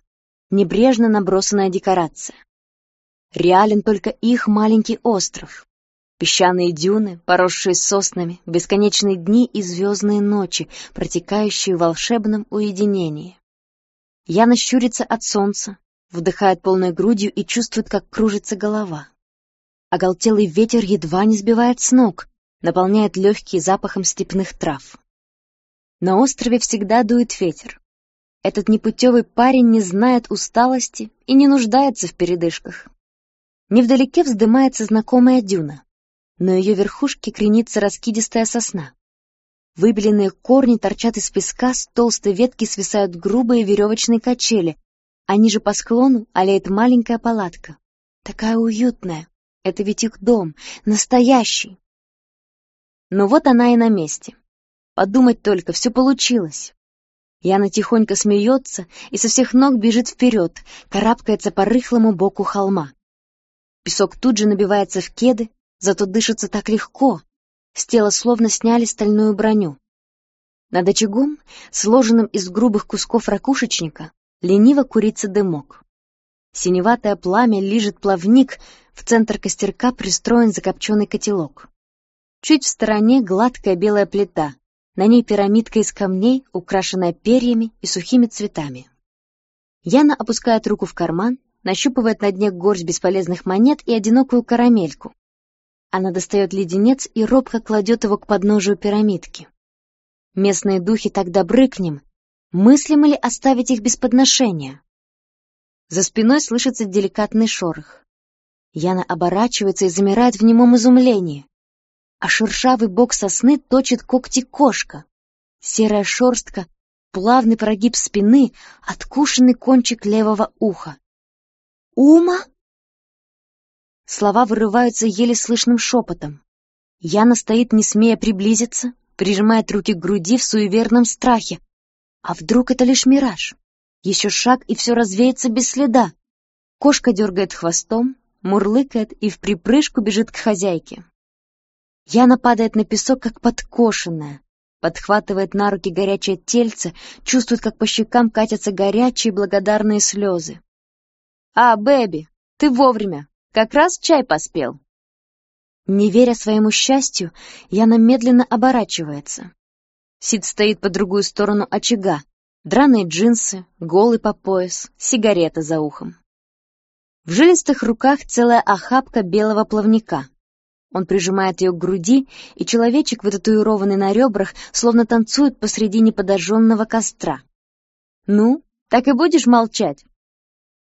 небрежно набросанная декорация. Реален только их маленький остров. Песчаные дюны, поросшие соснами, бесконечные дни и звездные ночи, протекающие в волшебном уединении. Яна щурится от солнца, вдыхает полной грудью и чувствует, как кружится голова. Оголтелый ветер едва не сбивает с ног, наполняет легкие запахом степных трав. На острове всегда дует ветер. Этот непутевый парень не знает усталости и не нуждается в передышках. Невдалеке вздымается знакомая дюна. но ее верхушке кренится раскидистая сосна. Выбеленные корни торчат из песка, с толстой ветки свисают грубые веревочные качели, а ниже по склону аллеет маленькая палатка. Такая уютная. Это ведь их дом, настоящий. Но вот она и на месте. Подумать только, все получилось. Яна тихонько смеется и со всех ног бежит вперед, карабкается по рыхлому боку холма. Песок тут же набивается в кеды, зато дышится так легко. С тела словно сняли стальную броню. Над очагом, сложенным из грубых кусков ракушечника, лениво курится дымок. Синеватое пламя лижет плавник, в центр костерка пристроен закопченный котелок. Чуть в стороне гладкая белая плита, на ней пирамидка из камней, украшенная перьями и сухими цветами. Яна опускает руку в карман нащупывает на дне горсть бесполезных монет и одинокую карамельку. Она достает леденец и робко кладет его к подножию пирамидки. Местные духи так добры к ним. Мыслимо ли оставить их без подношения? За спиной слышится деликатный шорох. Яна оборачивается и замирает в немом изумлении. А шершавый бок сосны точит когти кошка. Серая шерстка, плавный прогиб спины, откушенный кончик левого уха. «Ума?» Слова вырываются еле слышным шепотом. Яна стоит, не смея приблизиться, прижимает руки к груди в суеверном страхе. А вдруг это лишь мираж? Еще шаг, и все развеется без следа. Кошка дергает хвостом, мурлыкает и в припрыжку бежит к хозяйке. Яна падает на песок, как подкошенная, подхватывает на руки горячее тельце, чувствует, как по щекам катятся горячие благодарные слезы. «А, Бэби, ты вовремя, как раз чай поспел». Не веря своему счастью, Яна медленно оборачивается. Сид стоит по другую сторону очага, драные джинсы, голый по пояс, сигарета за ухом. В жилистых руках целая охапка белого плавника. Он прижимает ее к груди, и человечек, вытатуированный на ребрах, словно танцует посреди неподожженного костра. «Ну, так и будешь молчать?»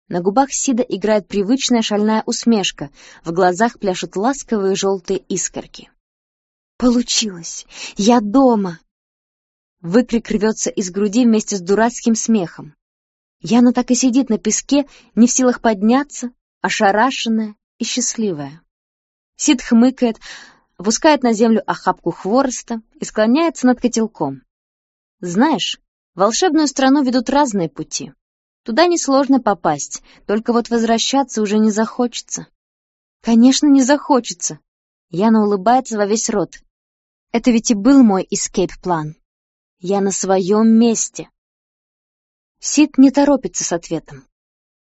На губах Сида играет привычная шальная усмешка, в глазах пляшут ласковые желтые искорки. «Получилось! Я дома!» Выкрик рвется из груди вместе с дурацким смехом. Яна так и сидит на песке, не в силах подняться, ошарашенная и счастливая. Сид хмыкает, опускает на землю охапку хвороста и склоняется над котелком. Знаешь, волшебную страну ведут разные пути. Туда несложно попасть, только вот возвращаться уже не захочется. Конечно, не захочется. Яна улыбается во весь рот. Это ведь и был мой эскейп-план. Я на своем месте. Сид не торопится с ответом.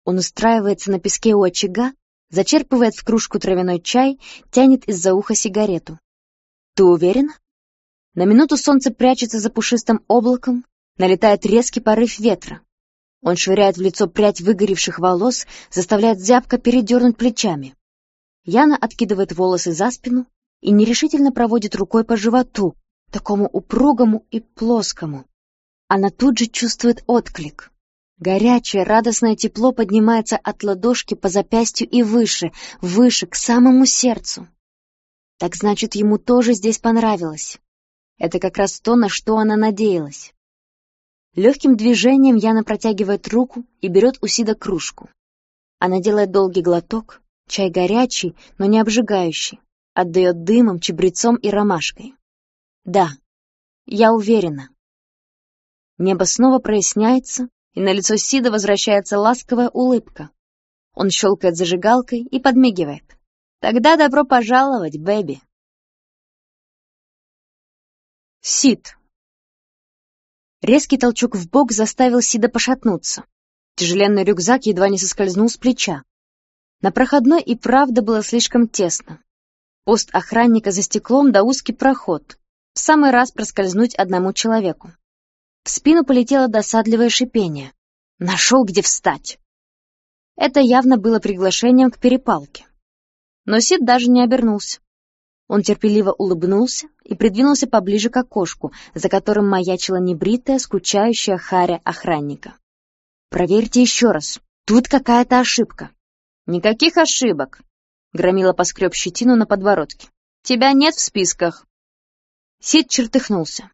Он устраивается на песке у очага, зачерпывает в кружку травяной чай, тянет из-за уха сигарету. «Ты уверен?» На минуту солнце прячется за пушистым облаком, налетает резкий порыв ветра. Он швыряет в лицо прядь выгоревших волос, заставляет зябко передернуть плечами. Яна откидывает волосы за спину и нерешительно проводит рукой по животу, такому упругому и плоскому. Она тут же чувствует отклик. Горячее, радостное тепло поднимается от ладошки по запястью и выше, выше, к самому сердцу. Так значит, ему тоже здесь понравилось. Это как раз то, на что она надеялась. Легким движением Яна протягивает руку и берет у Сида кружку. Она делает долгий глоток, чай горячий, но не обжигающий, отдает дымом, чабрецом и ромашкой. Да, я уверена. Небо снова проясняется, и на лицо Сида возвращается ласковая улыбка. Он щелкает зажигалкой и подмигивает. «Тогда добро пожаловать, Бэби!» Сид. Резкий толчок в бок заставил Сида пошатнуться. Тяжеленный рюкзак едва не соскользнул с плеча. На проходной и правда было слишком тесно. Пост охранника за стеклом да узкий проход. В самый раз проскользнуть одному человеку. В спину полетело досадливое шипение. Нашел, где встать. Это явно было приглашением к перепалке. Но Сид даже не обернулся. Он терпеливо улыбнулся и придвинулся поближе к окошку, за которым маячила небритая, скучающая харя охранника. «Проверьте еще раз. Тут какая-то ошибка». «Никаких ошибок», — громила поскреб щетину на подбородке. «Тебя нет в списках». Сид чертыхнулся.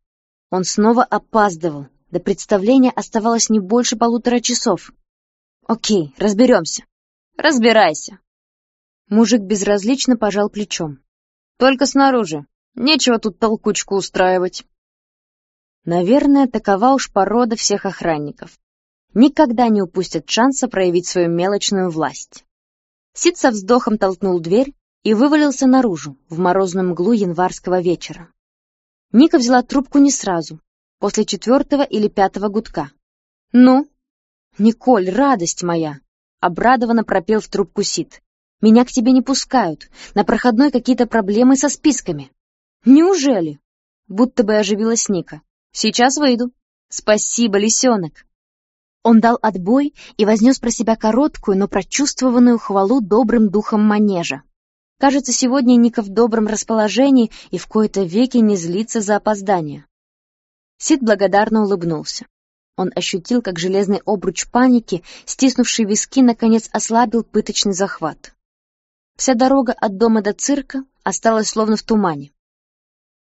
Он снова опаздывал. До представления оставалось не больше полутора часов. «Окей, разберемся». «Разбирайся». Мужик безразлично пожал плечом. «Только снаружи. Нечего тут толкучку устраивать». Наверное, такова уж порода всех охранников. Никогда не упустят шанса проявить свою мелочную власть. Сид со вздохом толкнул дверь и вывалился наружу, в морозную мглу январского вечера. Ника взяла трубку не сразу, после четвертого или пятого гудка. «Ну?» «Николь, радость моя!» — обрадованно пропел в трубку Сид. «Меня к тебе не пускают. На проходной какие-то проблемы со списками». «Неужели?» Будто бы оживилась Ника. «Сейчас выйду». «Спасибо, лисенок». Он дал отбой и вознес про себя короткую, но прочувствованную хвалу добрым духом манежа. Кажется, сегодня Ника в добром расположении и в кои-то веки не злится за опоздание. Сид благодарно улыбнулся. Он ощутил, как железный обруч паники, стиснувший виски, наконец ослабил пыточный захват. Вся дорога от дома до цирка осталась словно в тумане.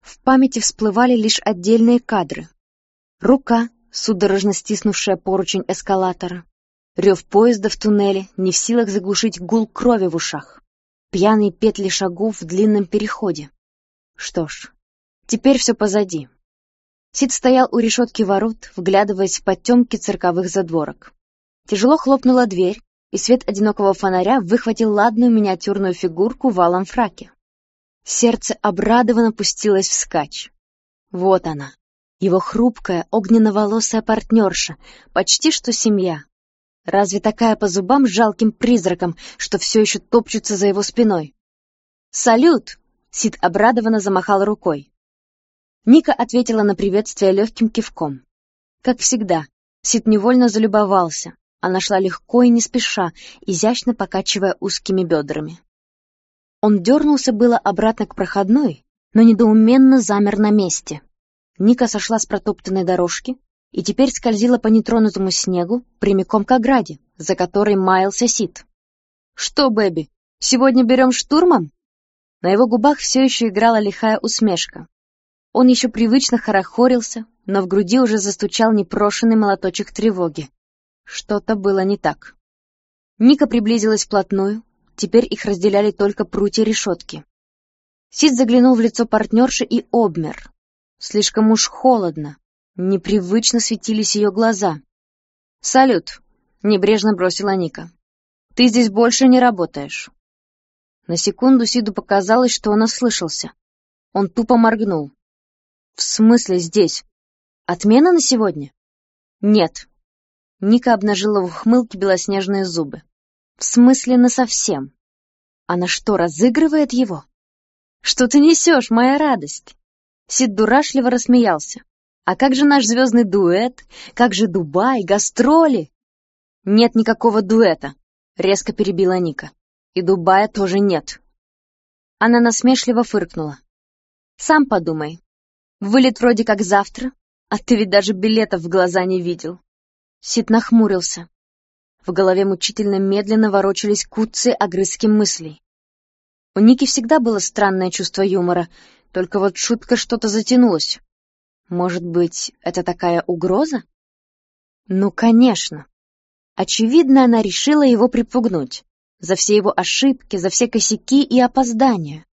В памяти всплывали лишь отдельные кадры. Рука, судорожно стиснувшая поручень эскалатора, рев поезда в туннеле, не в силах заглушить гул крови в ушах пьяные петли шагов в длинном переходе. Что ж, Теперь все позади. Сид стоял у решетки ворот, вглядываясь в потемки цирковых задворок. Тяжело хлопнула дверь, и свет одинокого фонаря выхватил ладную миниатюрную фигурку в алом фраке. Сердце обрадованно пустилось вскачь. Вот она, его хрупкая, огненно-волосая партнерша, почти что семья. Разве такая по зубам жалким призраком, что все еще топчутся за его спиной? «Салют!» — Сид обрадованно замахал рукой. Ника ответила на приветствие легким кивком. Как всегда, Сид невольно залюбовался. Она шла легко и не спеша, изящно покачивая узкими бедрами. Он дернулся было обратно к проходной, но недоуменно замер на месте. Ника сошла с протоптанной дорожки и теперь скользила по нетронутому снегу прямиком к ограде, за которой маялся Сид. «Что, Бэби, сегодня берем штурмом?» На его губах все еще играла лихая усмешка. Он еще привычно хорохорился, но в груди уже застучал непрошенный молоточек тревоги. Что-то было не так. Ника приблизилась вплотную, теперь их разделяли только прутья решетки. Сид заглянул в лицо партнерши и обмер. Слишком уж холодно, непривычно светились ее глаза. «Салют!» — небрежно бросила Ника. «Ты здесь больше не работаешь». На секунду Сиду показалось, что он ослышался. Он тупо моргнул. «В смысле здесь? Отмена на сегодня?» «Нет». Ника обнажила в ухмылке белоснежные зубы. «В смысле насовсем? Она что, разыгрывает его?» «Что ты несешь, моя радость?» Сид дурашливо рассмеялся. «А как же наш звездный дуэт? Как же Дубай, гастроли?» «Нет никакого дуэта», — резко перебила Ника. «И Дубая тоже нет». Она насмешливо фыркнула. «Сам подумай, Вылет вроде как завтра, а ты ведь даже билетов в глаза не видел. Сид нахмурился. В голове мучительно медленно ворочались куцы огрызки мыслей. У Ники всегда было странное чувство юмора, только вот шутка что-то затянулась. Может быть, это такая угроза? Ну, конечно. Очевидно, она решила его припугнуть. За все его ошибки, за все косяки и опоздания.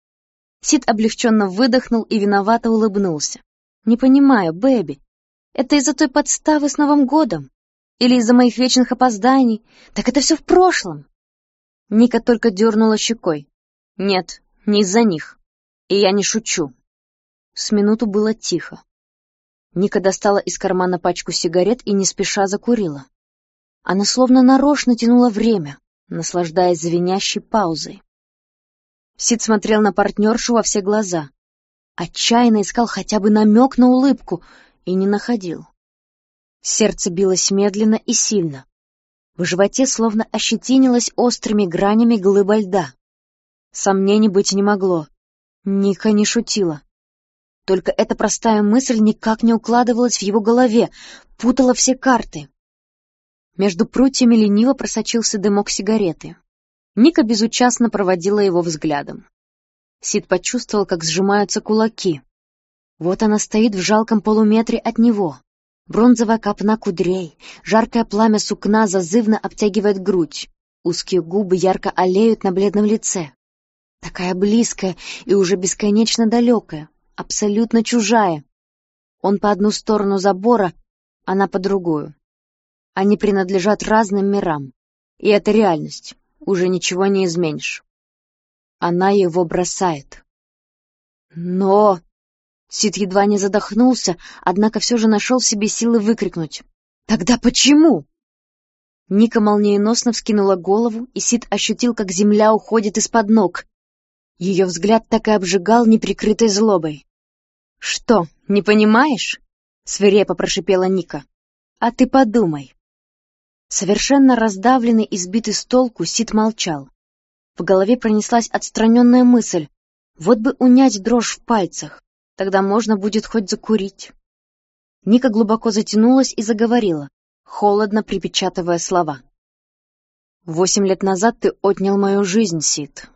Сид облегченно выдохнул и виновато улыбнулся. «Не понимаю, Бэби, это из-за той подставы с Новым годом? Или из-за моих вечных опозданий? Так это все в прошлом!» Ника только дернула щекой. «Нет, не из-за них. И я не шучу». С минуту было тихо. Ника достала из кармана пачку сигарет и не спеша закурила. Она словно нарочно тянула время, наслаждаясь звенящей паузой. Сид смотрел на партнершу во все глаза. Отчаянно искал хотя бы намек на улыбку и не находил. Сердце билось медленно и сильно. В животе словно ощетинилось острыми гранями глыба льда. Сомнений быть не могло. Ника не шутила. Только эта простая мысль никак не укладывалась в его голове, путала все карты. Между прутьями лениво просочился дымок сигареты. Ника безучастно проводила его взглядом. Сид почувствовал, как сжимаются кулаки. Вот она стоит в жалком полуметре от него. Бронзовая копна кудрей, жаркое пламя сукна зазывно обтягивает грудь. Узкие губы ярко олеют на бледном лице. Такая близкая и уже бесконечно далекая, абсолютно чужая. Он по одну сторону забора, она по другую. Они принадлежат разным мирам. И это реальность уже ничего не изменишь. Она его бросает. Но... Сид едва не задохнулся, однако все же нашел в себе силы выкрикнуть. «Тогда почему?» Ника молниеносно вскинула голову, и Сид ощутил, как земля уходит из-под ног. Ее взгляд так и обжигал неприкрытой злобой. «Что, не понимаешь?» — свирепо прошипела Ника. «А ты подумай. Совершенно раздавленный и сбитый с толку, Сид молчал. В голове пронеслась отстраненная мысль. Вот бы унять дрожь в пальцах, тогда можно будет хоть закурить. Ника глубоко затянулась и заговорила, холодно припечатывая слова. «Восемь лет назад ты отнял мою жизнь, Сид.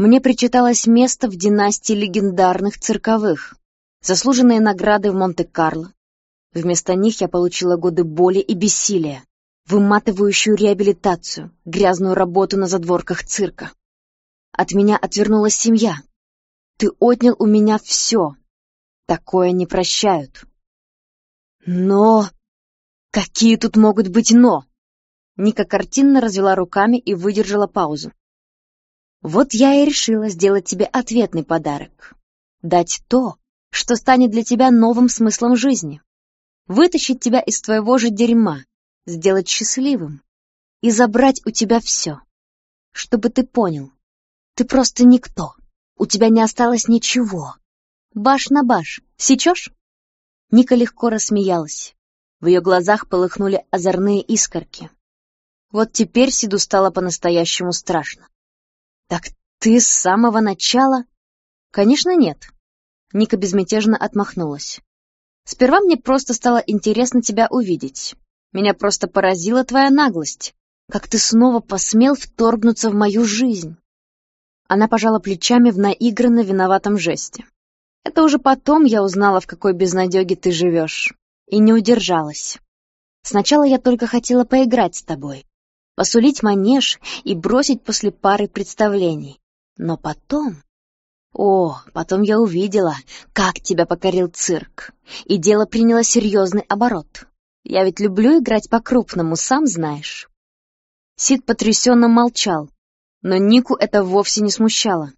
Мне причиталось место в династии легендарных цирковых, заслуженные награды в Монте-Карло. Вместо них я получила годы боли и бессилия выматывающую реабилитацию, грязную работу на задворках цирка. От меня отвернулась семья. Ты отнял у меня все. Такое не прощают. Но... Какие тут могут быть «но»? Ника картинно развела руками и выдержала паузу. Вот я и решила сделать тебе ответный подарок. Дать то, что станет для тебя новым смыслом жизни. Вытащить тебя из твоего же дерьма, сделать счастливым и забрать у тебя все. Чтобы ты понял, ты просто никто, у тебя не осталось ничего. Баш на баш, сечешь? Ника легко рассмеялась. В ее глазах полыхнули озорные искорки. Вот теперь Сиду стало по-настоящему страшно. «Так ты с самого начала?» «Конечно, нет». Ника безмятежно отмахнулась. «Сперва мне просто стало интересно тебя увидеть. Меня просто поразила твоя наглость. Как ты снова посмел вторгнуться в мою жизнь?» Она пожала плечами в наигранно виноватом жесте. «Это уже потом я узнала, в какой безнадеге ты живешь, и не удержалась. Сначала я только хотела поиграть с тобой, посулить манеж и бросить после пары представлений. Но потом... О, потом я увидела, как тебя покорил цирк, и дело приняло серьезный оборот. Я ведь люблю играть по-крупному, сам знаешь. Сид потрясенно молчал, но Нику это вовсе не смущало.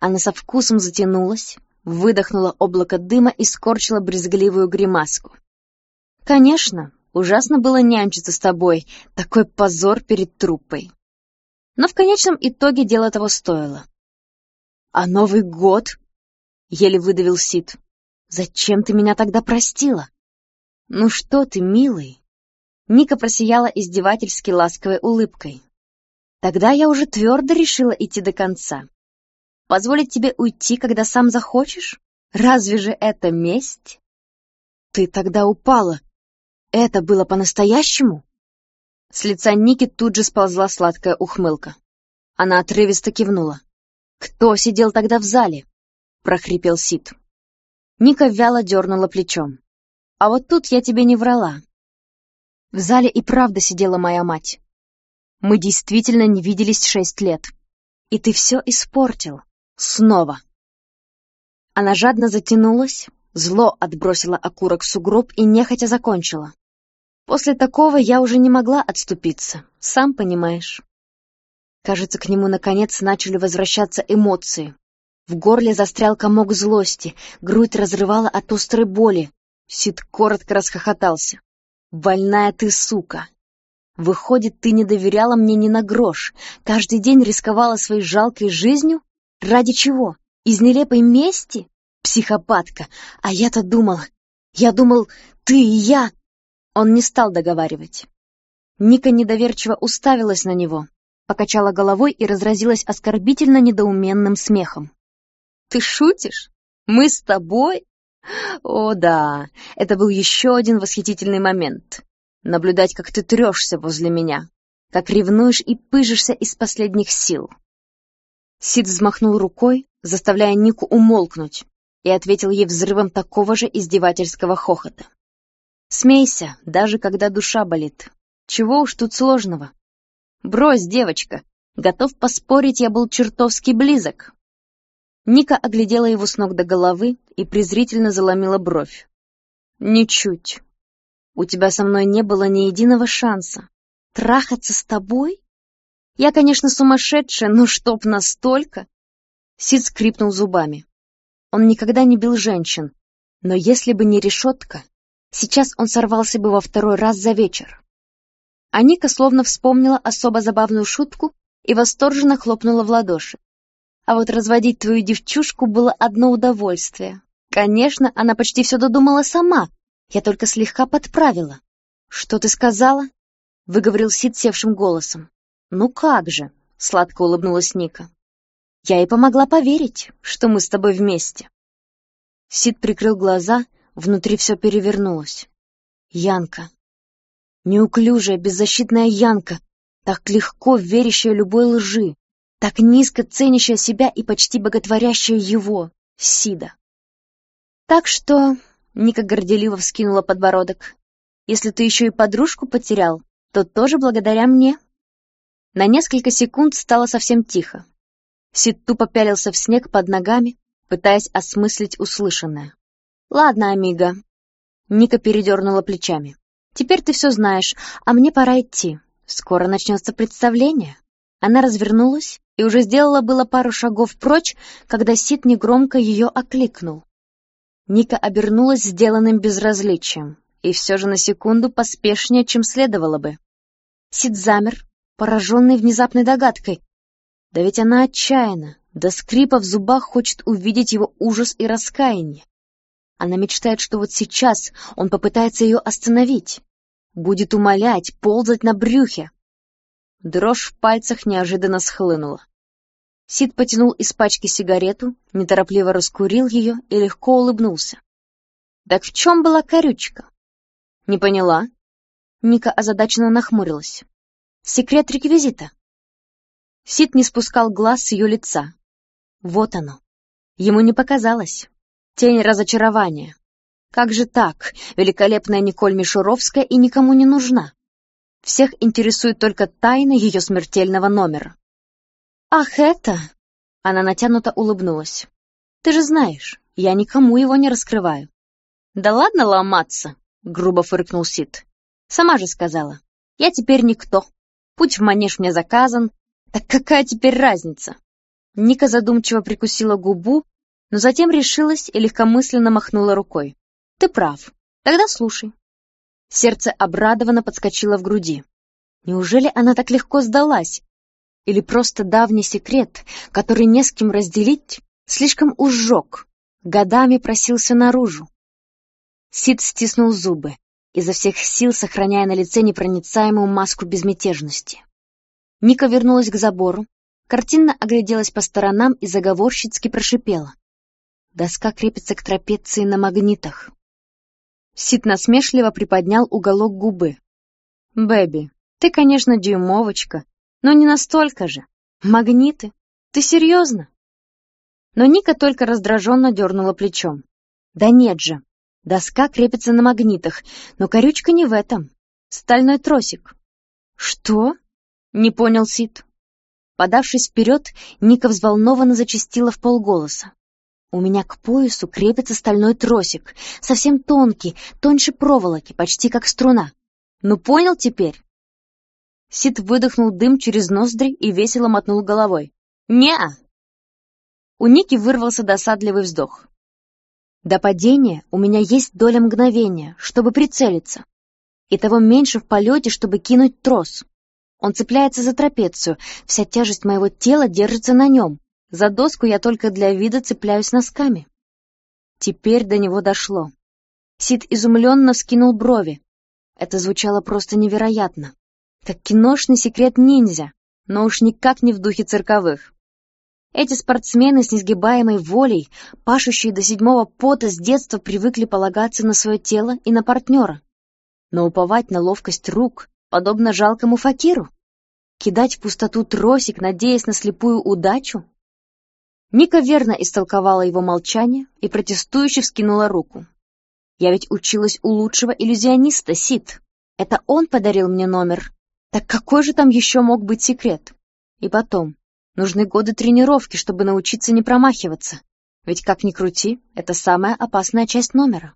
Она со вкусом затянулась, выдохнула облако дыма и скорчила брезгливую гримаску. Конечно, Ужасно было нянчиться с тобой, такой позор перед труппой. Но в конечном итоге дело того стоило. «А Новый год?» — еле выдавил Сид. «Зачем ты меня тогда простила?» «Ну что ты, милый?» Ника просияла издевательски ласковой улыбкой. «Тогда я уже твердо решила идти до конца. Позволить тебе уйти, когда сам захочешь? Разве же это месть?» «Ты тогда упала», это было по-настоящему? С лица Ники тут же сползла сладкая ухмылка. Она отрывисто кивнула. «Кто сидел тогда в зале?» — прохрипел Сид. Ника вяло дернула плечом. «А вот тут я тебе не врала. В зале и правда сидела моя мать. Мы действительно не виделись шесть лет. И ты все испортил. Снова». Она жадно затянулась, зло отбросила окурок в сугроб и нехотя закончила. После такого я уже не могла отступиться, сам понимаешь. Кажется, к нему наконец начали возвращаться эмоции. В горле застрял комок злости, грудь разрывала от острой боли. Сид коротко расхохотался. «Больная ты, сука! Выходит, ты не доверяла мне ни на грош, каждый день рисковала своей жалкой жизнью? Ради чего? Из нелепой мести? Психопатка! А я-то думал... Я думал, ты и я... Он не стал договаривать. Ника недоверчиво уставилась на него, покачала головой и разразилась оскорбительно недоуменным смехом. «Ты шутишь? Мы с тобой?» «О, да, это был еще один восхитительный момент. Наблюдать, как ты трешься возле меня, как ревнуешь и пыжишься из последних сил». Сид взмахнул рукой, заставляя Нику умолкнуть, и ответил ей взрывом такого же издевательского хохота. Смейся, даже когда душа болит. Чего уж тут сложного? Брось, девочка. Готов поспорить, я был чертовски близок. Ника оглядела его с ног до головы и презрительно заломила бровь. Ничуть. У тебя со мной не было ни единого шанса. Трахаться с тобой? Я, конечно, сумасшедшая, но чтоб настолько... Сид скрипнул зубами. Он никогда не бил женщин, но если бы не решетка, Сейчас он сорвался бы во второй раз за вечер. А Ника словно вспомнила особо забавную шутку и восторженно хлопнула в ладоши. А вот разводить твою девчушку было одно удовольствие. Конечно, она почти все додумала сама, я только слегка подправила. «Что ты сказала?» — выговорил Сид севшим голосом. «Ну как же!» — сладко улыбнулась Ника. «Я ей помогла поверить, что мы с тобой вместе». Сид прикрыл глаза — Внутри все перевернулось. Янка. Неуклюжая, беззащитная Янка, так легко верящая любой лжи, так низко ценящая себя и почти боготворящая его, Сида. Так что, Ника горделиво вскинула подбородок, если ты еще и подружку потерял, то тоже благодаря мне. На несколько секунд стало совсем тихо. Сид тупо пялился в снег под ногами, пытаясь осмыслить услышанное. Ладно, Амиго. Ника передернула плечами. Теперь ты все знаешь, а мне пора идти. Скоро начнется представление. Она развернулась и уже сделала было пару шагов прочь, когда Сид негромко ее окликнул. Ника обернулась сделанным безразличием, и все же на секунду поспешнее, чем следовало бы. Сид замер, пораженный внезапной догадкой. Да ведь она отчаянна, до скрипа в зубах хочет увидеть его ужас и раскаяние. Она мечтает, что вот сейчас он попытается ее остановить. Будет умолять, ползать на брюхе. Дрожь в пальцах неожиданно схлынула. Сид потянул из пачки сигарету, неторопливо раскурил ее и легко улыбнулся. «Так в чем была корючка?» «Не поняла». Ника озадаченно нахмурилась. «Секрет реквизита». Сид не спускал глаз с ее лица. Вот оно. Ему не показалось. Тень разочарования. Как же так? Великолепная Николь Мишуровская и никому не нужна. Всех интересует только тайна ее смертельного номера. «Ах, это...» Она натянуто улыбнулась. «Ты же знаешь, я никому его не раскрываю». «Да ладно ломаться!» — грубо фыркнул Сид. «Сама же сказала. Я теперь никто. Путь в манеж мне заказан. Так какая теперь разница?» Ника задумчиво прикусила губу, но затем решилась и легкомысленно махнула рукой. «Ты прав. Тогда слушай». Сердце обрадованно подскочило в груди. Неужели она так легко сдалась? Или просто давний секрет, который не с кем разделить, слишком ужжег, годами просился наружу? Сид стиснул зубы, изо всех сил сохраняя на лице непроницаемую маску безмятежности. Ника вернулась к забору, картинно огляделась по сторонам и заговорщицки прошипела. Доска крепится к трапеции на магнитах. Сид насмешливо приподнял уголок губы. «Бэби, ты, конечно, дюймовочка, но не настолько же. Магниты? Ты серьезно?» Но Ника только раздраженно дернула плечом. «Да нет же. Доска крепится на магнитах, но корючка не в этом. Стальной тросик». «Что?» — не понял Сид. Подавшись вперед, Ника взволнованно зачастила в полголоса. У меня к поясу крепится стальной тросик, совсем тонкий, тоньше проволоки, почти как струна. Ну понял теперь? Сид выдохнул дым через ноздри и весело мотнул головой. «Не-а!» У Ники вырвался досадливый вздох. До падения у меня есть доля мгновения, чтобы прицелиться. И того меньше в полете, чтобы кинуть трос. Он цепляется за трапецию, вся тяжесть моего тела держится на нем. За доску я только для вида цепляюсь носками. Теперь до него дошло. Сид изумленно вскинул брови. Это звучало просто невероятно. Как киношный секрет ниндзя, но уж никак не в духе цирковых. Эти спортсмены с несгибаемой волей, пашущие до седьмого пота, с детства привыкли полагаться на свое тело и на партнера. Но уповать на ловкость рук, подобно жалкому факиру? Кидать в пустоту тросик, надеясь на слепую удачу? Ника верно истолковала его молчание и протестующе вскинула руку. «Я ведь училась у лучшего иллюзиониста, Сид. Это он подарил мне номер. Так какой же там еще мог быть секрет? И потом, нужны годы тренировки, чтобы научиться не промахиваться. Ведь как ни крути, это самая опасная часть номера».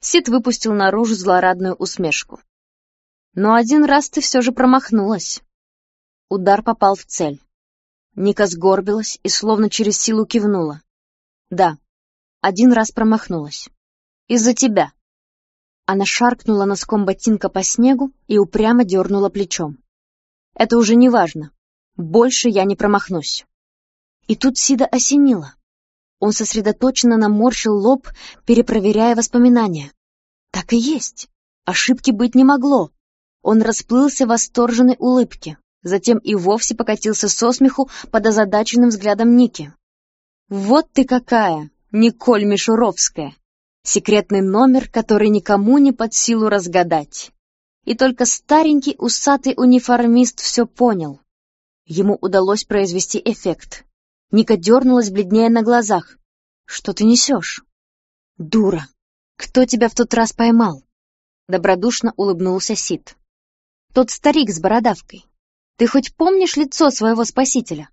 Сид выпустил наружу злорадную усмешку. «Но один раз ты все же промахнулась». Удар попал в цель. Ника сгорбилась и словно через силу кивнула. «Да, один раз промахнулась. Из-за тебя». Она шаркнула носком ботинка по снегу и упрямо дернула плечом. «Это уже не важно. Больше я не промахнусь». И тут Сида осенила. Он сосредоточенно наморщил лоб, перепроверяя воспоминания. Так и есть. Ошибки быть не могло. Он расплылся в восторженной улыбке затем и вовсе покатился со смеху под озадаченным взглядом Ники. «Вот ты какая, Николь Мишуровская! Секретный номер, который никому не под силу разгадать!» И только старенький усатый униформист все понял. Ему удалось произвести эффект. Ника дернулась бледнее на глазах. «Что ты несешь?» «Дура! Кто тебя в тот раз поймал?» Добродушно улыбнулся Сид. «Тот старик с бородавкой. Ты хоть помнишь лицо своего спасителя?»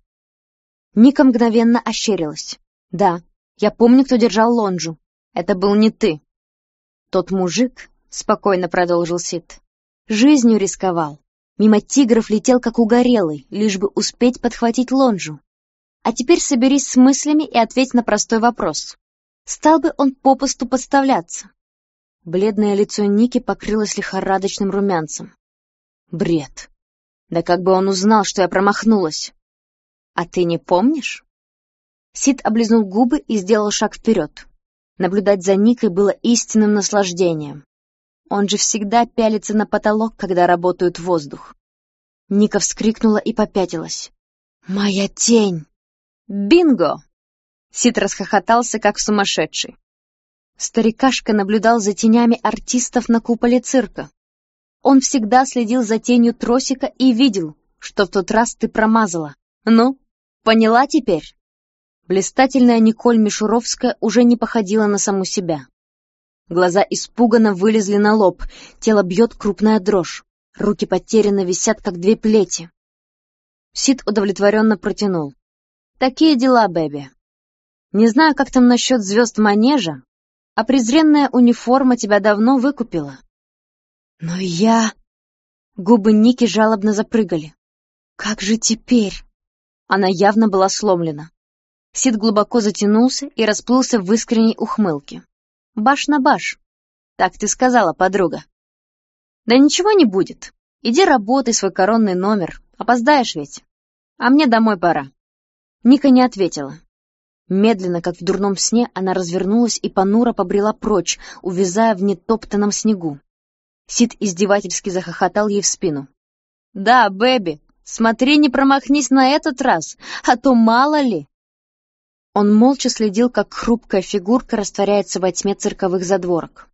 Ника мгновенно ощерилась. «Да, я помню, кто держал лонжу. Это был не ты. Тот мужик, — спокойно продолжил Сид, — жизнью рисковал. Мимо тигров летел как угорелый, лишь бы успеть подхватить лонжу. А теперь соберись с мыслями и ответь на простой вопрос. Стал бы он попусту подставляться? Бледное лицо Ники покрылось лихорадочным румянцем. Бред. Да как бы он узнал, что я промахнулась? А ты не помнишь? Сид облизнул губы и сделал шаг вперед. Наблюдать за Никой было истинным наслаждением. Он же всегда пялится на потолок, когда работают воздух. Ника вскрикнула и попятилась. «Моя тень!» «Бинго!» Сид расхохотался, как сумасшедший. Старикашка наблюдал за тенями артистов на куполе цирка. Он всегда следил за тенью тросика и видел, что в тот раз ты промазала. Ну, поняла теперь? Блистательная Николь Мишуровская уже не походила на саму себя. Глаза испуганно вылезли на лоб, тело бьет крупная дрожь, руки потерянно висят, как две плети. Сид удовлетворенно протянул. «Такие дела, Бэби. Не знаю, как там насчет звезд манежа, а презренная униформа тебя давно выкупила». «Но я...» Губы Ники жалобно запрыгали. «Как же теперь?» Она явно была сломлена. Сид глубоко затянулся и расплылся в искренней ухмылке. Баш на баш. Так ты сказала, подруга. Да ничего не будет. Иди работай свой коронный номер. Опоздаешь ведь. А мне домой пора. Ника не ответила. Медленно, как в дурном сне, она развернулась и понуро побрела прочь, увязая в нетоптанном снегу. Сид издевательски захохотал ей в спину. «Да, Бэби, смотри, не промахнись на этот раз, а то мало ли!» Он молча следил, как хрупкая фигурка растворяется во тьме цирковых задворок.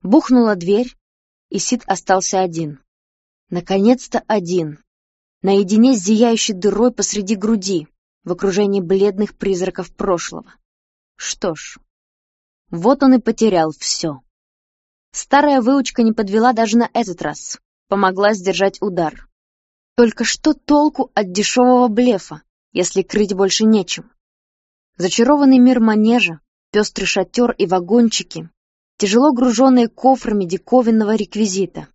Бухнула дверь, и Сид остался один. Наконец-то один. Наедине с зияющей дырой посреди груди, в окружении бледных призраков прошлого. Что ж, вот он и потерял все. Старая выучка не подвела даже на этот раз, помогла сдержать удар. Только что толку от дешевого блефа, если крыть больше нечем? Зачарованный мир манежа, пестрый шатер и вагончики, тяжело груженные кофрами диковинного реквизита,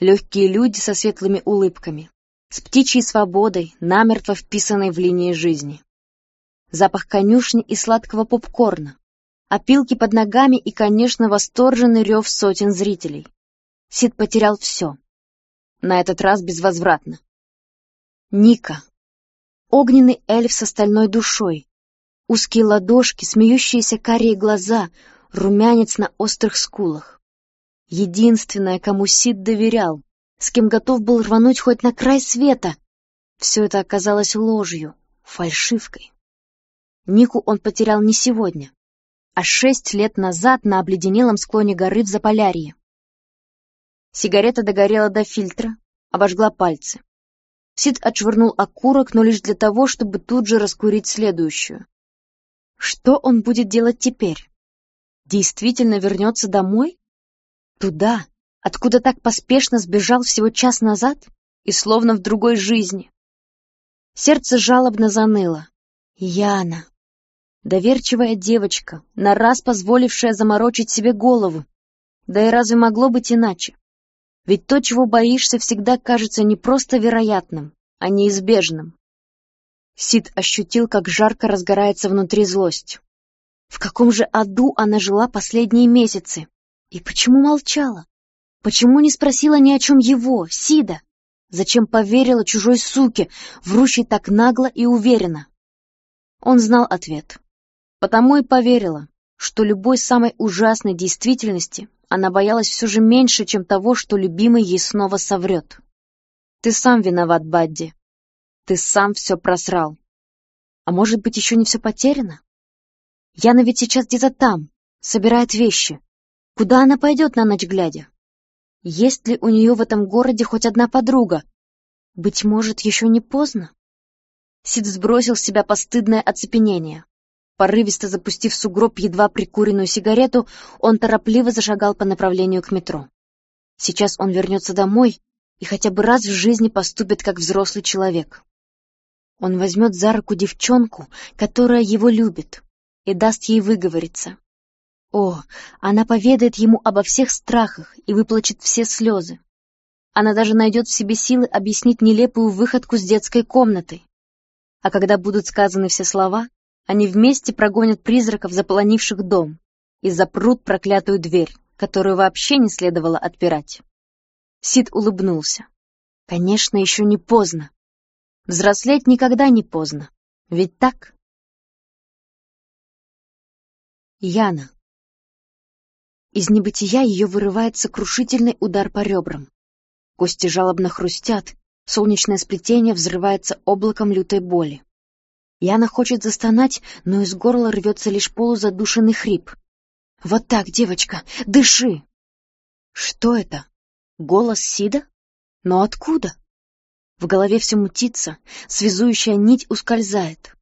легкие люди со светлыми улыбками, с птичьей свободой, намертво вписанной в линии жизни. Запах конюшни и сладкого попкорна, опилки под ногами и, конечно, восторженный рев сотен зрителей. Сид потерял все. На этот раз безвозвратно. Ника. Огненный эльф с остальной душой, Узкие ладошки, смеющиеся карие глаза, румянец на острых скулах. Единственное, кому Сид доверял, с кем готов был рвануть хоть на край света. Все это оказалось ложью, фальшивкой. Нику он потерял не сегодня, а шесть лет назад на обледенелом склоне горы в Заполярье. Сигарета догорела до фильтра, обожгла пальцы. Сид отшвырнул окурок, но лишь для того, чтобы тут же раскурить следующую. Что он будет делать теперь? Действительно вернется домой? Туда, откуда так поспешно сбежал всего час назад и словно в другой жизни. Сердце жалобно заныло. Яна. Доверчивая девочка, на раз позволившая заморочить себе голову. Да и разве могло быть иначе? Ведь то, чего боишься, всегда кажется не просто вероятным, а неизбежным. Сид ощутил, как жарко разгорается внутри злость. В каком же аду она жила последние месяцы? И почему молчала? Почему не спросила ни о чем его, Сида? Зачем поверила чужой суке, врущей так нагло и уверенно? Он знал ответ. Потому и поверила, что любой самой ужасной действительности она боялась все же меньше, чем того, что любимый ей снова соврет. «Ты сам виноват, Бадди», ты сам все просрал. А может быть, еще не все потеряно? Яна ведь сейчас где-то там, собирает вещи. Куда она пойдет на ночь глядя? Есть ли у нее в этом городе хоть одна подруга? Быть может, еще не поздно? Сид сбросил с себя постыдное оцепенение. Порывисто запустив в сугроб едва прикуренную сигарету, он торопливо зашагал по направлению к метро. Сейчас он вернется домой и хотя бы раз в жизни поступит как взрослый человек. Он возьмет за руку девчонку, которая его любит, и даст ей выговориться. О, она поведает ему обо всех страхах и выплачет все слезы. Она даже найдет в себе силы объяснить нелепую выходку с детской комнатой. А когда будут сказаны все слова, они вместе прогонят призраков, заполонивших дом, и запрут проклятую дверь, которую вообще не следовало отпирать. Сид улыбнулся. Конечно, еще не поздно. Взрослеть никогда не поздно. Ведь так? Яна. Из небытия ее вырывает сокрушительный удар по ребрам. Кости жалобно хрустят, солнечное сплетение взрывается облаком лютой боли. Яна хочет застонать, но из горла рвется лишь полузадушенный хрип. «Вот так, девочка, дыши!» Что это? Голос Сида? Но откуда? В голове все мутится, связующая нить ускользает.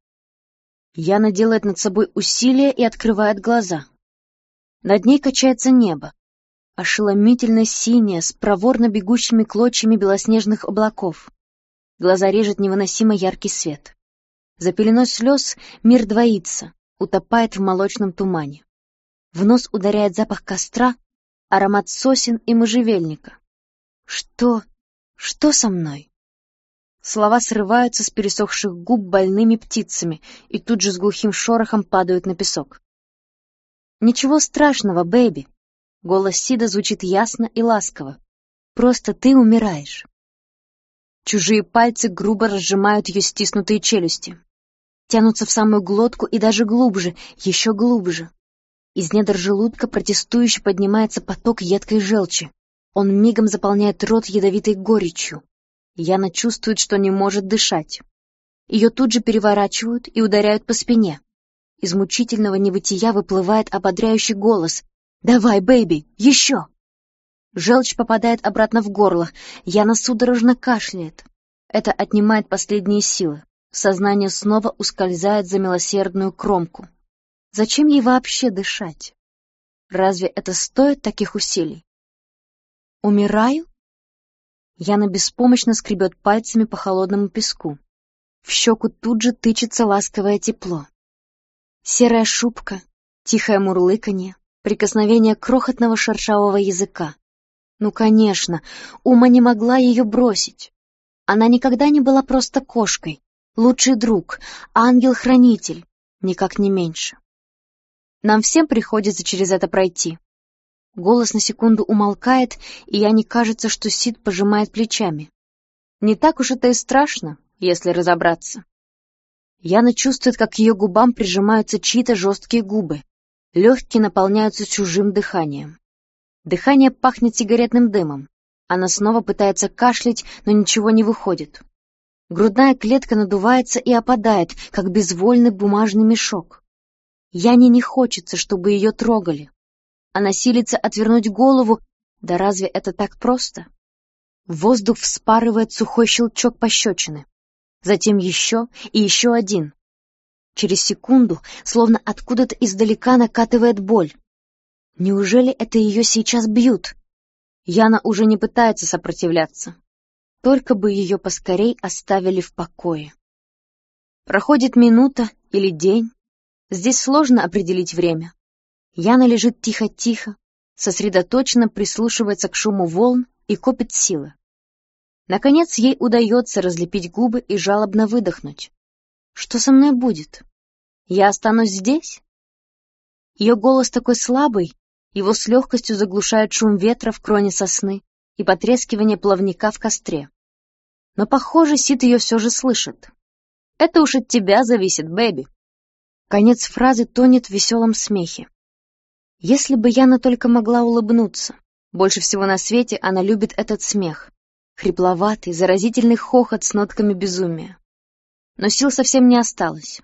Яна делает над собой усилие и открывает глаза. Над ней качается небо, ошеломительно синее, с проворно бегущими клочьями белоснежных облаков. Глаза режет невыносимо яркий свет. За пеленой слез мир двоится, утопает в молочном тумане. В нос ударяет запах костра, аромат сосен и можжевельника. Что? Что со мной? Слова срываются с пересохших губ больными птицами и тут же с глухим шорохом падают на песок. «Ничего страшного, бэби!» Голос Сида звучит ясно и ласково. «Просто ты умираешь». Чужие пальцы грубо разжимают ее стиснутые челюсти. Тянутся в самую глотку и даже глубже, еще глубже. Из недр желудка протестующе поднимается поток едкой желчи. Он мигом заполняет рот ядовитой горечью. Яна чувствует, что не может дышать. Ее тут же переворачивают и ударяют по спине. Из мучительного небытия выплывает ободряющий голос. «Давай, бэйби, еще!» Желчь попадает обратно в горло. Яна судорожно кашляет. Это отнимает последние силы. Сознание снова ускользает за милосердную кромку. Зачем ей вообще дышать? Разве это стоит таких усилий? Умираю? Яна беспомощно скребет пальцами по холодному песку. В щеку тут же тычется ласковое тепло. Серая шубка, тихое мурлыканье, прикосновение крохотного шершавого языка. Ну, конечно, Ума не могла ее бросить. Она никогда не была просто кошкой, лучший друг, ангел-хранитель, никак не меньше. Нам всем приходится через это пройти. Голос на секунду умолкает, и я не кажется, что Сид пожимает плечами. Не так уж это и страшно, если разобраться. Яна чувствует, как к ее губам прижимаются чьи-то жесткие губы. Легкие наполняются чужим дыханием. Дыхание пахнет сигаретным дымом. Она снова пытается кашлять, но ничего не выходит. Грудная клетка надувается и опадает, как безвольный бумажный мешок. Яне не хочется, чтобы ее трогали. Она силится отвернуть голову, да разве это так просто? Воздух вспарывает сухой щелчок пощечины. Затем еще и еще один. Через секунду, словно откуда-то издалека накатывает боль. Неужели это ее сейчас бьют? Яна уже не пытается сопротивляться. Только бы ее поскорей оставили в покое. Проходит минута или день. Здесь сложно определить время. Яна лежит тихо-тихо, сосредоточенно прислушивается к шуму волн и копит силы. Наконец ей удается разлепить губы и жалобно выдохнуть. Что со мной будет? Я останусь здесь? Ее голос такой слабый, его с легкостью заглушает шум ветра в кроне сосны и потрескивание плавника в костре. Но, похоже, Сид ее все же слышит. «Это уж от тебя зависит, Бэби». Конец фразы тонет в веселом смехе. Если бы Яна только могла улыбнуться. Больше всего на свете она любит этот смех. Хрипловатый, заразительный хохот с нотками безумия. Но сил совсем не осталось.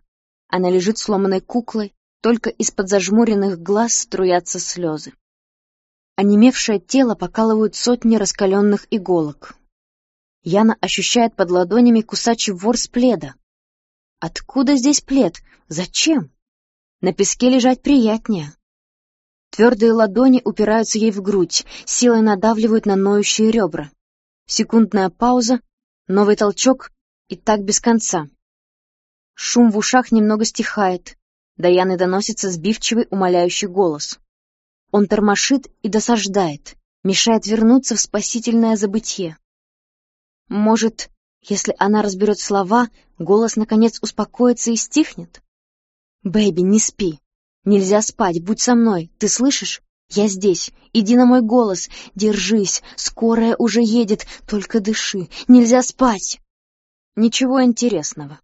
Она лежит сломанной куклой, только из-под зажмуренных глаз струятся слезы. Онемевшее тело покалывают сотни раскаленных иголок. Яна ощущает под ладонями кусачий ворс пледа. Откуда здесь плед? Зачем? На песке лежать приятнее. Твердые ладони упираются ей в грудь, силой надавливают на ноющие ребра. Секундная пауза, новый толчок и так без конца. Шум в ушах немного стихает. До Яны доносится сбивчивый, умоляющий голос. Он тормошит и досаждает, мешает вернуться в спасительное забытье. Может, если она разберет слова, голос наконец успокоится и стихнет? «Бэйби, не спи. Нельзя спать, будь со мной, ты слышишь? Я здесь, иди на мой голос, держись, скорая уже едет, только дыши, нельзя спать!» Ничего интересного.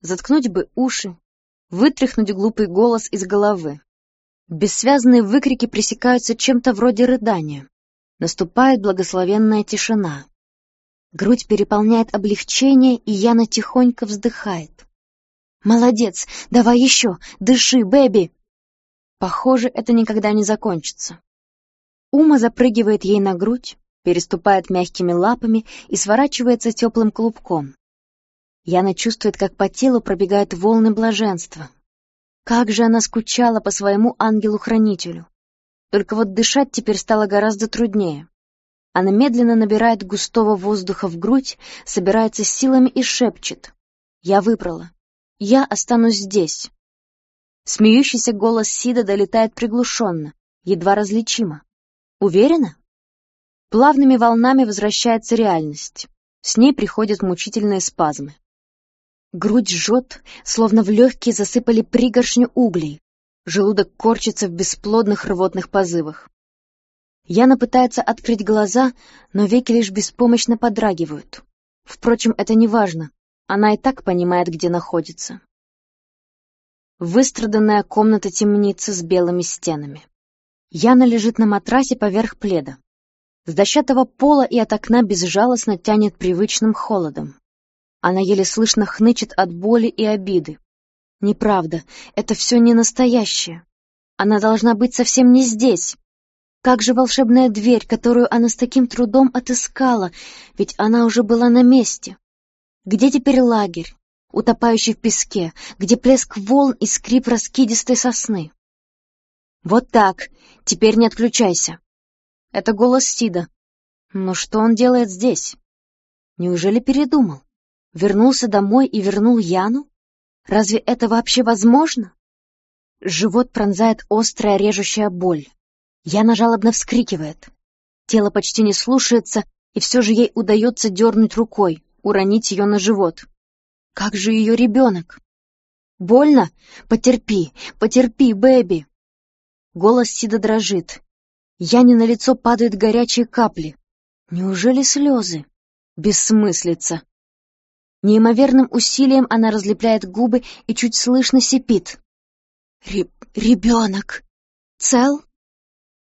Заткнуть бы уши, вытряхнуть глупый голос из головы. Бессвязные выкрики пресекаются чем-то вроде рыдания. Наступает благословенная тишина. Грудь переполняет облегчение, и Яна тихонько вздыхает. «Молодец! Давай еще! Дыши, Бэби!» Похоже, это никогда не закончится. Ума запрыгивает ей на грудь, переступает мягкими лапами и сворачивается теплым клубком. Яна чувствует, как по телу пробегают волны блаженства. Как же она скучала по своему ангелу-хранителю. Только вот дышать теперь стало гораздо труднее. Она медленно набирает густого воздуха в грудь, собирается с силами и шепчет. «Я выбрала. Я останусь здесь». Смеющийся голос Сида долетает приглушенно, едва различимо. «Уверена?» Плавными волнами возвращается реальность. С ней приходят мучительные спазмы. Грудь жжет, словно в легкие засыпали пригоршню углей. Желудок корчится в бесплодных рвотных позывах. Яна пытается открыть глаза, но веки лишь беспомощно подрагивают. Впрочем, это не важно. Она и так понимает, где находится. Выстраданная комната темницы с белыми стенами. Яна лежит на матрасе поверх пледа. С дощатого пола и от окна безжалостно тянет привычным холодом. Она еле слышно хнычет от боли и обиды. Неправда, это все не настоящее. Она должна быть совсем не здесь. Как же волшебная дверь, которую она с таким трудом отыскала, ведь она уже была на месте. Где теперь лагерь, утопающий в песке, где плеск волн и скрип раскидистой сосны? Вот так, теперь не отключайся. Это голос Сида. Но что он делает здесь? Неужели передумал? Вернулся домой и вернул Яну? Разве это вообще возможно? Живот пронзает острая режущая боль. Яна жалобно вскрикивает. Тело почти не слушается, и все же ей удается дернуть рукой, уронить ее на живот. Как же ее ребенок? Больно? Потерпи, потерпи, Бэби. Голос Сида дрожит. Яне на лицо падают горячие капли. Неужели слезы? Бессмыслица. Неимоверным усилием она разлепляет губы и чуть слышно сипит. «Ребенок! Цел?»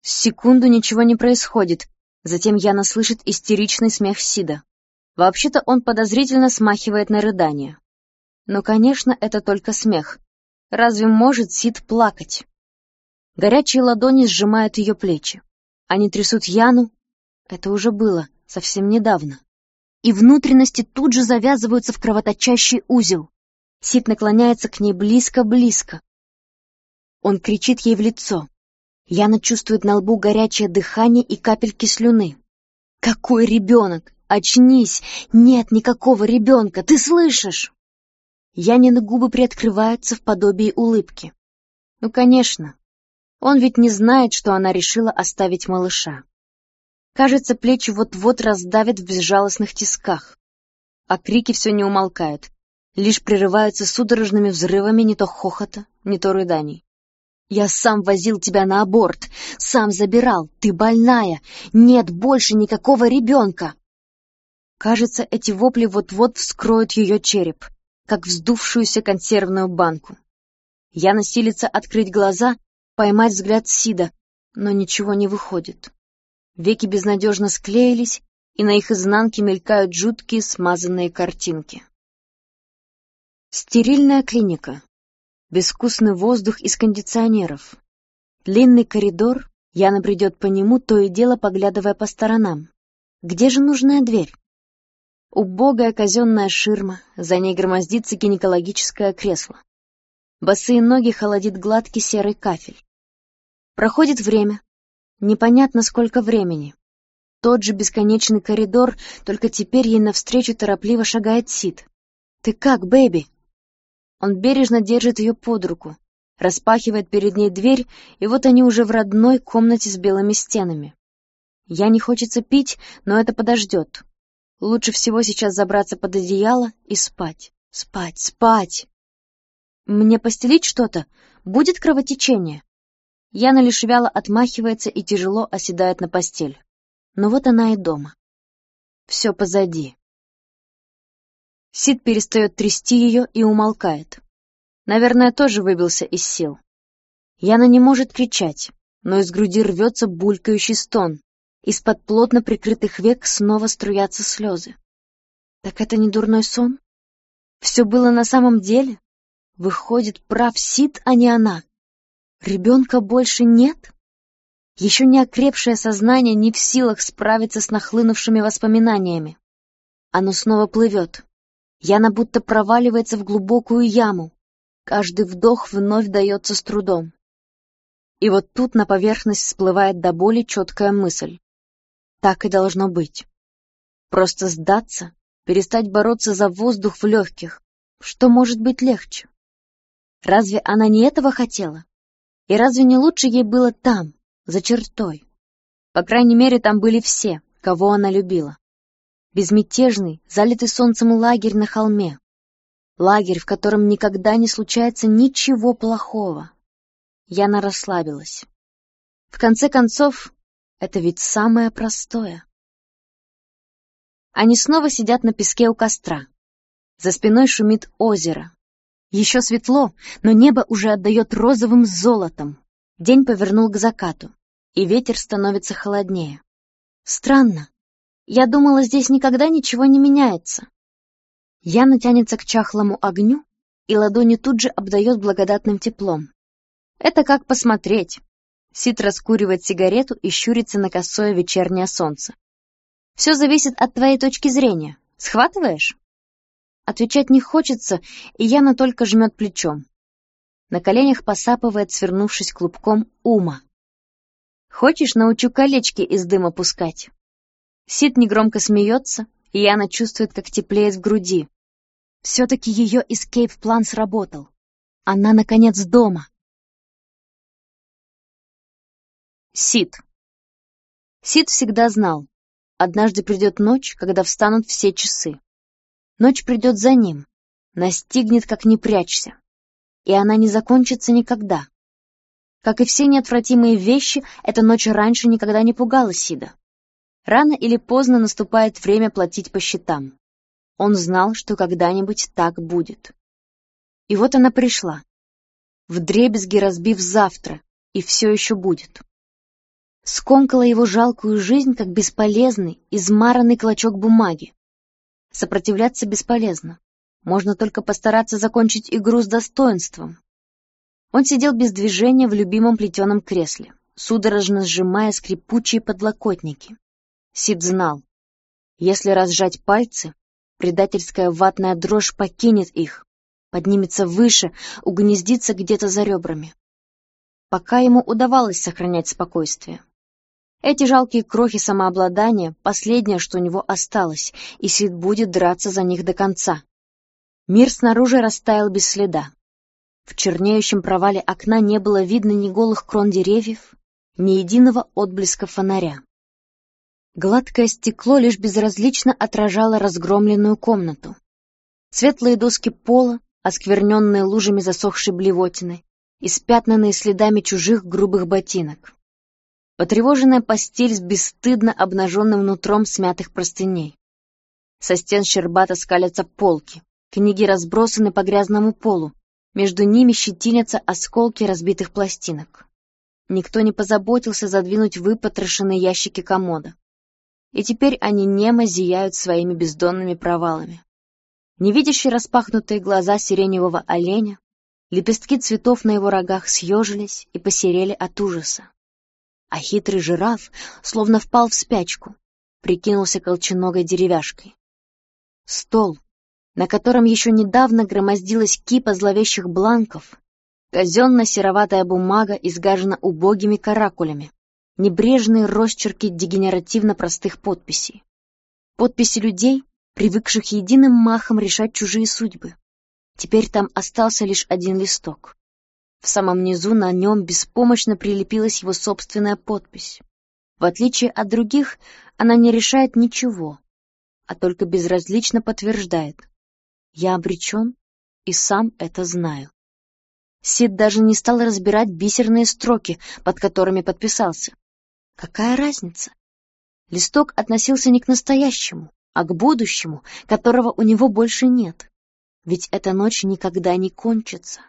Секунду ничего не происходит. Затем Яна слышит истеричный смех Сида. Вообще-то он подозрительно смахивает на рыдание. Но, конечно, это только смех. Разве может Сид плакать? Горячие ладони сжимают ее плечи. Они трясут Яну. Это уже было, совсем недавно и внутренности тут же завязываются в кровоточащий узел. Сид наклоняется к ней близко-близко. Он кричит ей в лицо. Яна чувствует на лбу горячее дыхание и капельки слюны. «Какой ребенок? Очнись! Нет никакого ребенка! Ты слышишь?» Янины губы приоткрываются в подобии улыбки. Ну, конечно. Он ведь не знает, что она решила оставить малыша. Кажется, плечи вот-вот раздавят в безжалостных тисках. А крики все не умолкают, лишь прерываются судорожными взрывами не то хохота, не то рыданий. «Я сам возил тебя на аборт, сам забирал, ты больная, нет больше никакого ребенка!» Кажется, эти вопли вот-вот вскроют ее череп, как вздувшуюся консервную банку. Я насилится открыть глаза, поймать взгляд Сида, но ничего не выходит. Веки безнадежно склеились, и на их изнанке мелькают жуткие смазанные картинки. Стерильная клиника. Безвкусный воздух из кондиционеров. Длинный коридор, Яна бредет по нему, то и дело поглядывая по сторонам. Где же нужная дверь? Убогая казенная ширма, за ней громоздится гинекологическое кресло. Босые ноги холодит гладкий серый кафель. Проходит время, Непонятно, сколько времени. Тот же бесконечный коридор, только теперь ей навстречу торопливо шагает Сид. «Ты как, бэби?» Он бережно держит ее под руку. распахивает перед ней дверь, и вот они уже в родной комнате с белыми стенами. Я не хочется пить, но это подождет. Лучше всего сейчас забраться под одеяло и спать, спать, спать. Мне постелить что-то? Будет кровотечение? Яна лишь вяло отмахивается и тяжело оседает на постель. Но вот она и дома. Все позади. Сид перестает трясти ее и умолкает. Наверное, тоже выбился из сил. Яна не может кричать, но из груди рвется булькающий стон. Из-под плотно прикрытых век снова струятся слезы. Так это не дурной сон? Все было на самом деле? Выходит, прав Сид, а не она. Ребенка больше нет? Еще не окрепшее сознание не в силах справиться с нахлынувшими воспоминаниями. Оно снова плывет. Яна будто проваливается в глубокую яму. Каждый вдох вновь дается с трудом. И вот тут на поверхность всплывает до боли четкая мысль. Так и должно быть. Просто сдаться, перестать бороться за воздух в легких. Что может быть легче? Разве она не этого хотела? И разве не лучше ей было там, за чертой? По крайней мере, там были все, кого она любила. Безмятежный, залитый солнцем лагерь на холме. Лагерь, в котором никогда не случается ничего плохого. Яна расслабилась. В конце концов, это ведь самое простое. Они снова сидят на песке у костра. За спиной шумит озеро. Еще светло, но небо уже отдает розовым золотом. День повернул к закату, и ветер становится холоднее. Странно. Я думала, здесь никогда ничего не меняется. Яна тянется к чахлому огню, и ладони тут же обдает благодатным теплом. Это как посмотреть. Сид раскуривает сигарету и щурится на косое вечернее солнце. Все зависит от твоей точки зрения. Схватываешь? Отвечать не хочется, и Яна только жмет плечом. На коленях посапывает, свернувшись клубком, Ума. «Хочешь, научу колечки из дыма пускать?» Сид негромко смеется, и Яна чувствует, как теплеет в груди. Все-таки ее эскейп-план сработал. Она, наконец, дома. Сид. Сид всегда знал. Однажды придет ночь, когда встанут все часы. Ночь придет за ним, настигнет, как не прячься. И она не закончится никогда. Как и все неотвратимые вещи, эта ночь раньше никогда не пугала Сида. Рано или поздно наступает время платить по счетам. Он знал, что когда-нибудь так будет. И вот она пришла. Вдребезги разбив завтра, и все еще будет. Скомкала его жалкую жизнь, как бесполезный, измаранный клочок бумаги. Сопротивляться бесполезно. Можно только постараться закончить игру с достоинством. Он сидел без движения в любимом плетеном кресле, судорожно сжимая скрипучие подлокотники. Сид знал, если разжать пальцы, предательская ватная дрожь покинет их, поднимется выше, угнездится где-то за ребрами. Пока ему удавалось сохранять спокойствие. Эти жалкие крохи самообладания — последнее, что у него осталось, и Сид будет драться за них до конца. Мир снаружи растаял без следа. В чернеющем провале окна не было видно ни голых крон деревьев, ни единого отблеска фонаря. Гладкое стекло лишь безразлично отражало разгромленную комнату. Светлые доски пола, оскверненные лужами засохшей блевотины, испятнанные следами чужих грубых ботинок. Потревоженная постель с бесстыдно обнаженным нутром смятых простыней. Со стен щербато скалятся полки, книги разбросаны по грязному полу, между ними щетинятся осколки разбитых пластинок. Никто не позаботился задвинуть выпотрошенные ящики комода. И теперь они немо зияют своими бездонными провалами. Невидящие распахнутые глаза сиреневого оленя, лепестки цветов на его рогах съежились и посерели от ужаса а хитрый жираф словно впал в спячку, прикинулся колченогой деревяшкой. Стол, на котором еще недавно громоздилась кипа зловещих бланков, казенно-сероватая бумага изгажена убогими каракулями, небрежные росчерки дегенеративно простых подписей. Подписи людей, привыкших единым махом решать чужие судьбы. Теперь там остался лишь один листок. В самом низу на нем беспомощно прилепилась его собственная подпись. В отличие от других, она не решает ничего, а только безразлично подтверждает. Я обречен и сам это знаю. Сид даже не стал разбирать бисерные строки, под которыми подписался. Какая разница? Листок относился не к настоящему, а к будущему, которого у него больше нет. Ведь эта ночь никогда не кончится.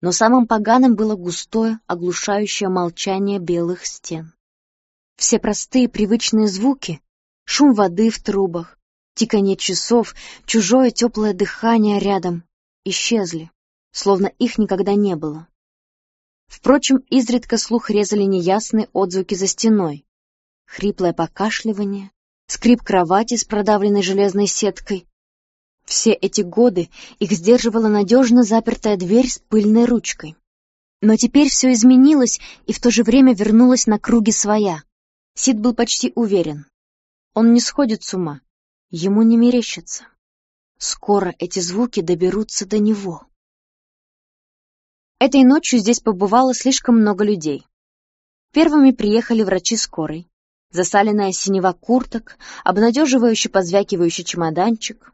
Но самым поганым было густое, оглушающее молчание белых стен. Все простые привычные звуки — шум воды в трубах, тиканье часов, чужое теплое дыхание рядом — исчезли, словно их никогда не было. Впрочем, изредка слух резали неясные отзвуки за стеной. Хриплое покашливание, скрип кровати с продавленной железной сеткой. Все эти годы их сдерживала надежно запертая дверь с пыльной ручкой. Но теперь все изменилось и в то же время вернулось на круги своя. Сид был почти уверен. Он не сходит с ума. Ему не мерещится. Скоро эти звуки доберутся до него. Этой ночью здесь побывало слишком много людей. Первыми приехали врачи скорой. Засаленная синева курток, обнадеживающий позвякивающий чемоданчик.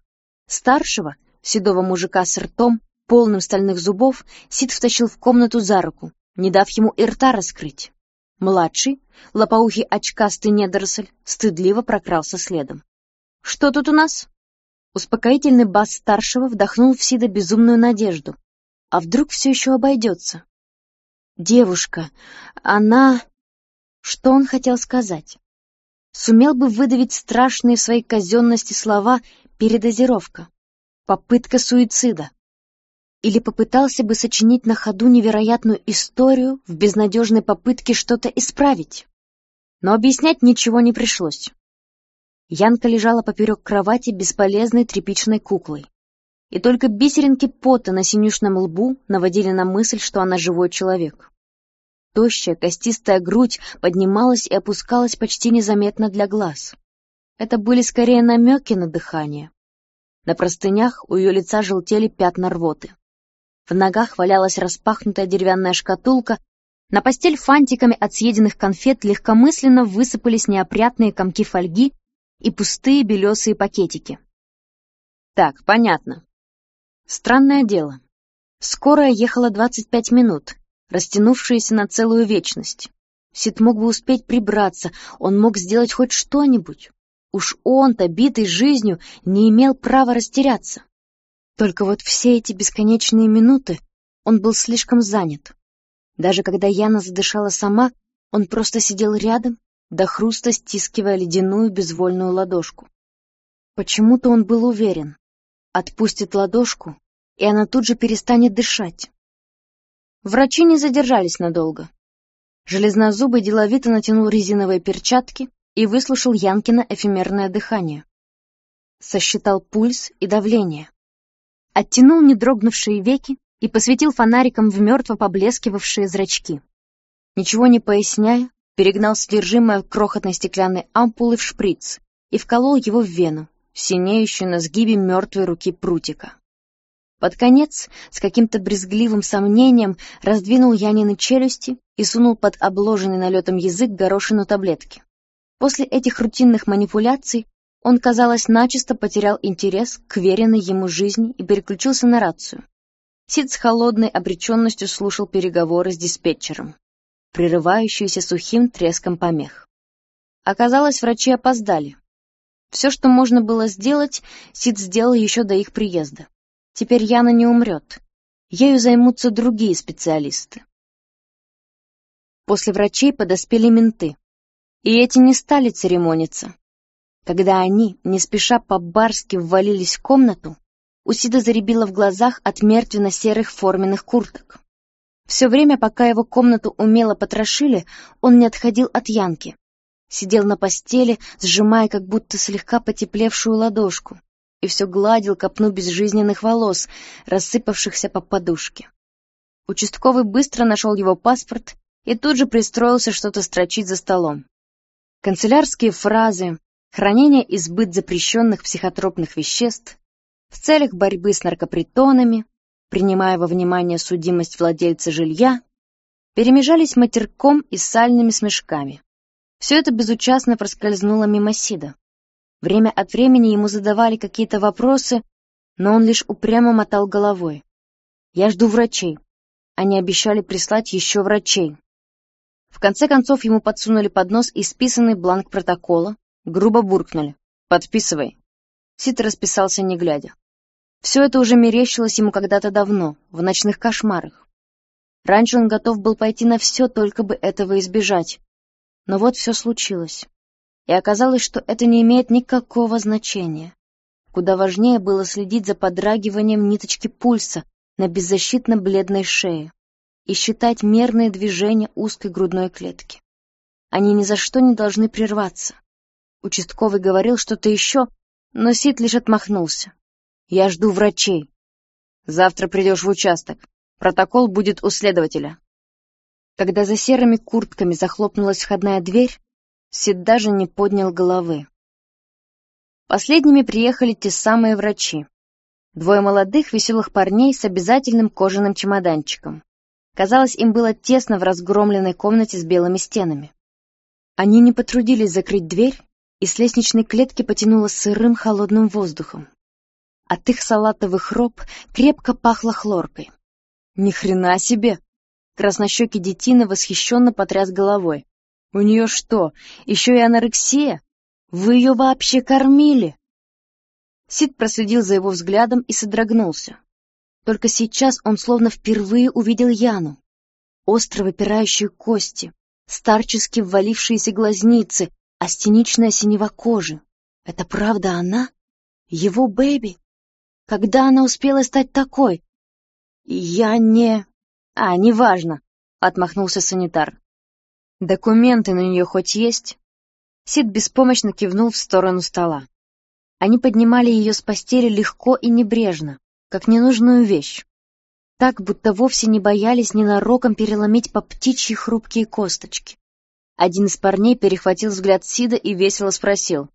Старшего, седого мужика с ртом, полным стальных зубов, Сид втащил в комнату за руку, не дав ему и рта раскрыть. Младший, лопоухий очкастый недоросль, стыдливо прокрался следом. «Что тут у нас?» Успокоительный бас старшего вдохнул в Сида безумную надежду. А вдруг все еще обойдется? Девушка, она... Что он хотел сказать? Сумел бы выдавить страшные в своей казенности слова «передозировка», «попытка суицида», или попытался бы сочинить на ходу невероятную историю в безнадежной попытке что-то исправить. Но объяснять ничего не пришлось. Янка лежала поперек кровати бесполезной тряпичной куклой. И только бисеринки пота на синюшном лбу наводили на мысль, что она живой человек. Тощая, костистая грудь поднималась и опускалась почти незаметно для глаз. Это были скорее намеки на дыхание. На простынях у ее лица желтели пятна рвоты. В ногах валялась распахнутая деревянная шкатулка, на постель фантиками от съеденных конфет легкомысленно высыпались неопрятные комки фольги и пустые белесые пакетики. Так, понятно. Странное дело. Скорая ехала 25 минут, растянувшиеся на целую вечность. Сид мог бы успеть прибраться, он мог сделать хоть что-нибудь. Уж он-то, битый жизнью, не имел права растеряться. Только вот все эти бесконечные минуты он был слишком занят. Даже когда Яна задышала сама, он просто сидел рядом, до хруста стискивая ледяную безвольную ладошку. Почему-то он был уверен. Отпустит ладошку, и она тут же перестанет дышать. Врачи не задержались надолго. Железнозубый деловито натянул резиновые перчатки и выслушал Янкина эфемерное дыхание. Сосчитал пульс и давление оттянул недрогнувшие веки и посветил фонариком в мертво поблескивавшие зрачки. Ничего не поясняя, перегнал содержимое крохотной стеклянной ампулы в шприц и вколол его в вену, синеющую на сгибе мертвой руки прутика. Под конец, с каким-то брезгливым сомнением, раздвинул Янины челюсти и сунул под обложенный налетом язык горошину таблетки. После этих рутинных манипуляций он, казалось, начисто потерял интерес к веренной ему жизни и переключился на рацию. Сид с холодной обреченностью слушал переговоры с диспетчером, прерывающиеся сухим треском помех. Оказалось, врачи опоздали. Все, что можно было сделать, Сид сделал еще до их приезда. Теперь Яна не умрет. Ею займутся другие специалисты. После врачей подоспели менты. И эти не стали церемониться. Когда они, не спеша по-барски ввалились в комнату, у Сида заребило в глазах от мертвенно-серых форменных курток. Все время, пока его комнату умело потрошили, он не отходил от Янки. Сидел на постели, сжимая как будто слегка потеплевшую ладошку, и все гладил копну безжизненных волос, рассыпавшихся по подушке. Участковый быстро нашел его паспорт и тут же пристроился что-то строчить за столом. Канцелярские фразы, хранение и сбыт запрещенных психотропных веществ в целях борьбы с наркопритонами, принимая во внимание судимость владельца жилья, перемежались матерком и сальными смешками. Все это безучастно проскользнуло мимо Сида. Время от времени ему задавали какие-то вопросы, но он лишь упрямо мотал головой. «Я жду врачей. Они обещали прислать еще врачей». В конце концов ему подсунули под нос исписанный бланк протокола, грубо буркнули. «Подписывай». Сид расписался не глядя. Все это уже мерещилось ему когда-то давно, в ночных кошмарах. Раньше он готов был пойти на все, только бы этого избежать. Но вот все случилось. И оказалось, что это не имеет никакого значения. Куда важнее было следить за подрагиванием ниточки пульса на беззащитно бледной шее и считать мерные движения узкой грудной клетки. Они ни за что не должны прерваться. Участковый говорил что-то еще, но Сид лишь отмахнулся. «Я жду врачей. Завтра придешь в участок. Протокол будет у следователя». Когда за серыми куртками захлопнулась входная дверь, Сид даже не поднял головы. Последними приехали те самые врачи. Двое молодых веселых парней с обязательным кожаным чемоданчиком. Казалось, им было тесно в разгромленной комнате с белыми стенами. Они не потрудились закрыть дверь, и с лестничной клетки потянуло сырым холодным воздухом. От их салатовых роб крепко пахло хлоркой. «Ни хрена себе!» Краснощекий детина восхищенно потряс головой. «У нее что, еще и анорексия? Вы ее вообще кормили?» Сид проследил за его взглядом и содрогнулся. Только сейчас он словно впервые увидел Яну. Остро выпирающие кости, старчески ввалившиеся глазницы, астеничная синева кожи. Это правда она? Его бэби? Когда она успела стать такой? Я не... А, неважно, отмахнулся санитар. Документы на нее хоть есть? Сид беспомощно кивнул в сторону стола. Они поднимали ее с постели легко и небрежно, как ненужную вещь. Так, будто вовсе не боялись ненароком переломить по птичьи хрупкие косточки. Один из парней перехватил взгляд Сида и весело спросил.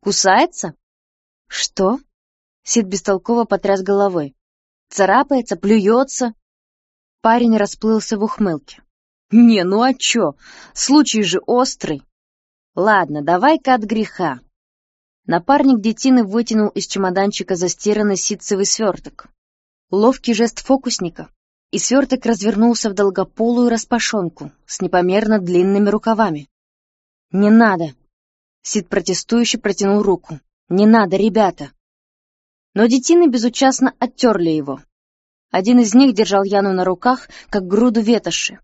«Кусается?» «Что?» Сид бестолково потряс головой. «Царапается, плюется?» Парень расплылся в ухмылке. «Не, ну а чё? Случай же острый!» «Ладно, давай-ка от греха». Напарник детины вытянул из чемоданчика застиранный ситцевый сверток. Ловкий жест фокусника, и сверток развернулся в долгополую распашонку с непомерно длинными рукавами. «Не надо!» Сид протестующе протянул руку. «Не надо, ребята!» Но детины безучастно оттерли его. Один из них держал Яну на руках, как груду ветоши.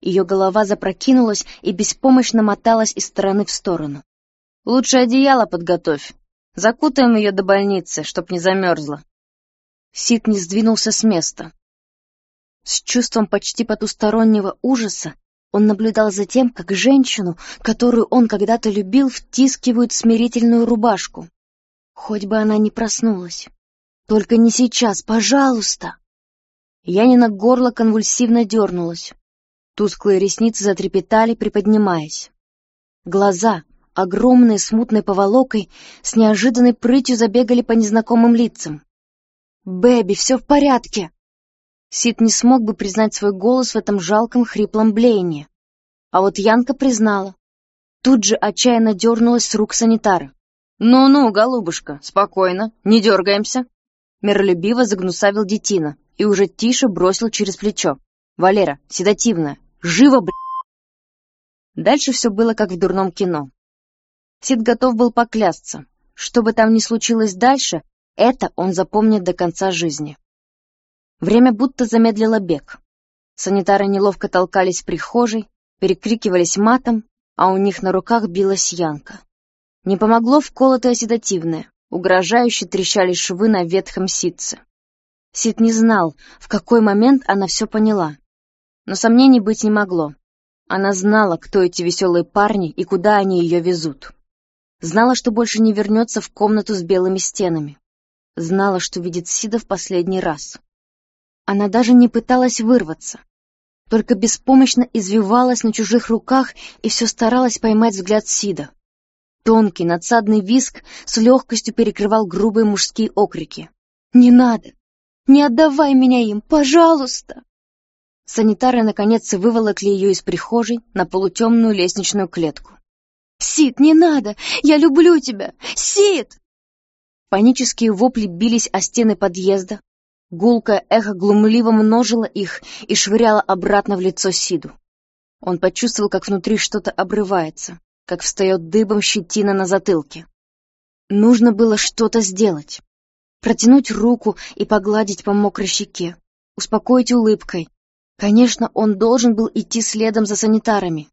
Ее голова запрокинулась и беспомощно моталась из стороны в сторону. «Лучше одеяло подготовь. Закутаем ее до больницы, чтоб не замерзла». Сид не сдвинулся с места. С чувством почти потустороннего ужаса он наблюдал за тем, как женщину, которую он когда-то любил, втискивают в смирительную рубашку. Хоть бы она не проснулась. Только не сейчас, пожалуйста. Янина горло конвульсивно дернулось. Тусклые ресницы затрепетали, приподнимаясь. Глаза, огромные смутной поволокой, с неожиданной прытью забегали по незнакомым лицам. «Бэби, все в порядке!» Сид не смог бы признать свой голос в этом жалком хриплом блеянии. А вот Янка признала. Тут же отчаянно дернулась с рук санитара. «Ну-ну, голубушка, спокойно, не дергаемся!» Миролюбиво загнусавил детина и уже тише бросил через плечо. «Валера, седативная, живо, б***!» Дальше все было как в дурном кино. Сид готов был поклясться. Что бы там ни случилось дальше, это он запомнит до конца жизни. Время будто замедлило бег. Санитары неловко толкались в прихожей, перекрикивались матом, а у них на руках билась Янка. Не помогло вколотое седативное, угрожающе трещали швы на ветхом ситце. Сид не знал, в какой момент она все поняла. Но сомнений быть не могло. Она знала, кто эти веселые парни и куда они ее везут. Знала, что больше не вернется в комнату с белыми стенами. Знала, что видит Сида в последний раз. Она даже не пыталась вырваться, только беспомощно извивалась на чужих руках и все старалась поймать взгляд Сида. Тонкий надсадный виск с легкостью перекрывал грубые мужские окрики. «Не надо! Не отдавай меня им, пожалуйста!» Санитары, наконец, выволокли ее из прихожей на полутемную лестничную клетку. «Сид, не надо! Я люблю тебя! Сид!» Панические вопли бились о стены подъезда. Гулкое эхо глумливо множило их и швыряло обратно в лицо Сиду. Он почувствовал, как внутри что-то обрывается, как встает дыбом щетина на затылке. Нужно было что-то сделать. Протянуть руку и погладить по мокрой щеке, успокоить улыбкой, Конечно, он должен был идти следом за санитарами,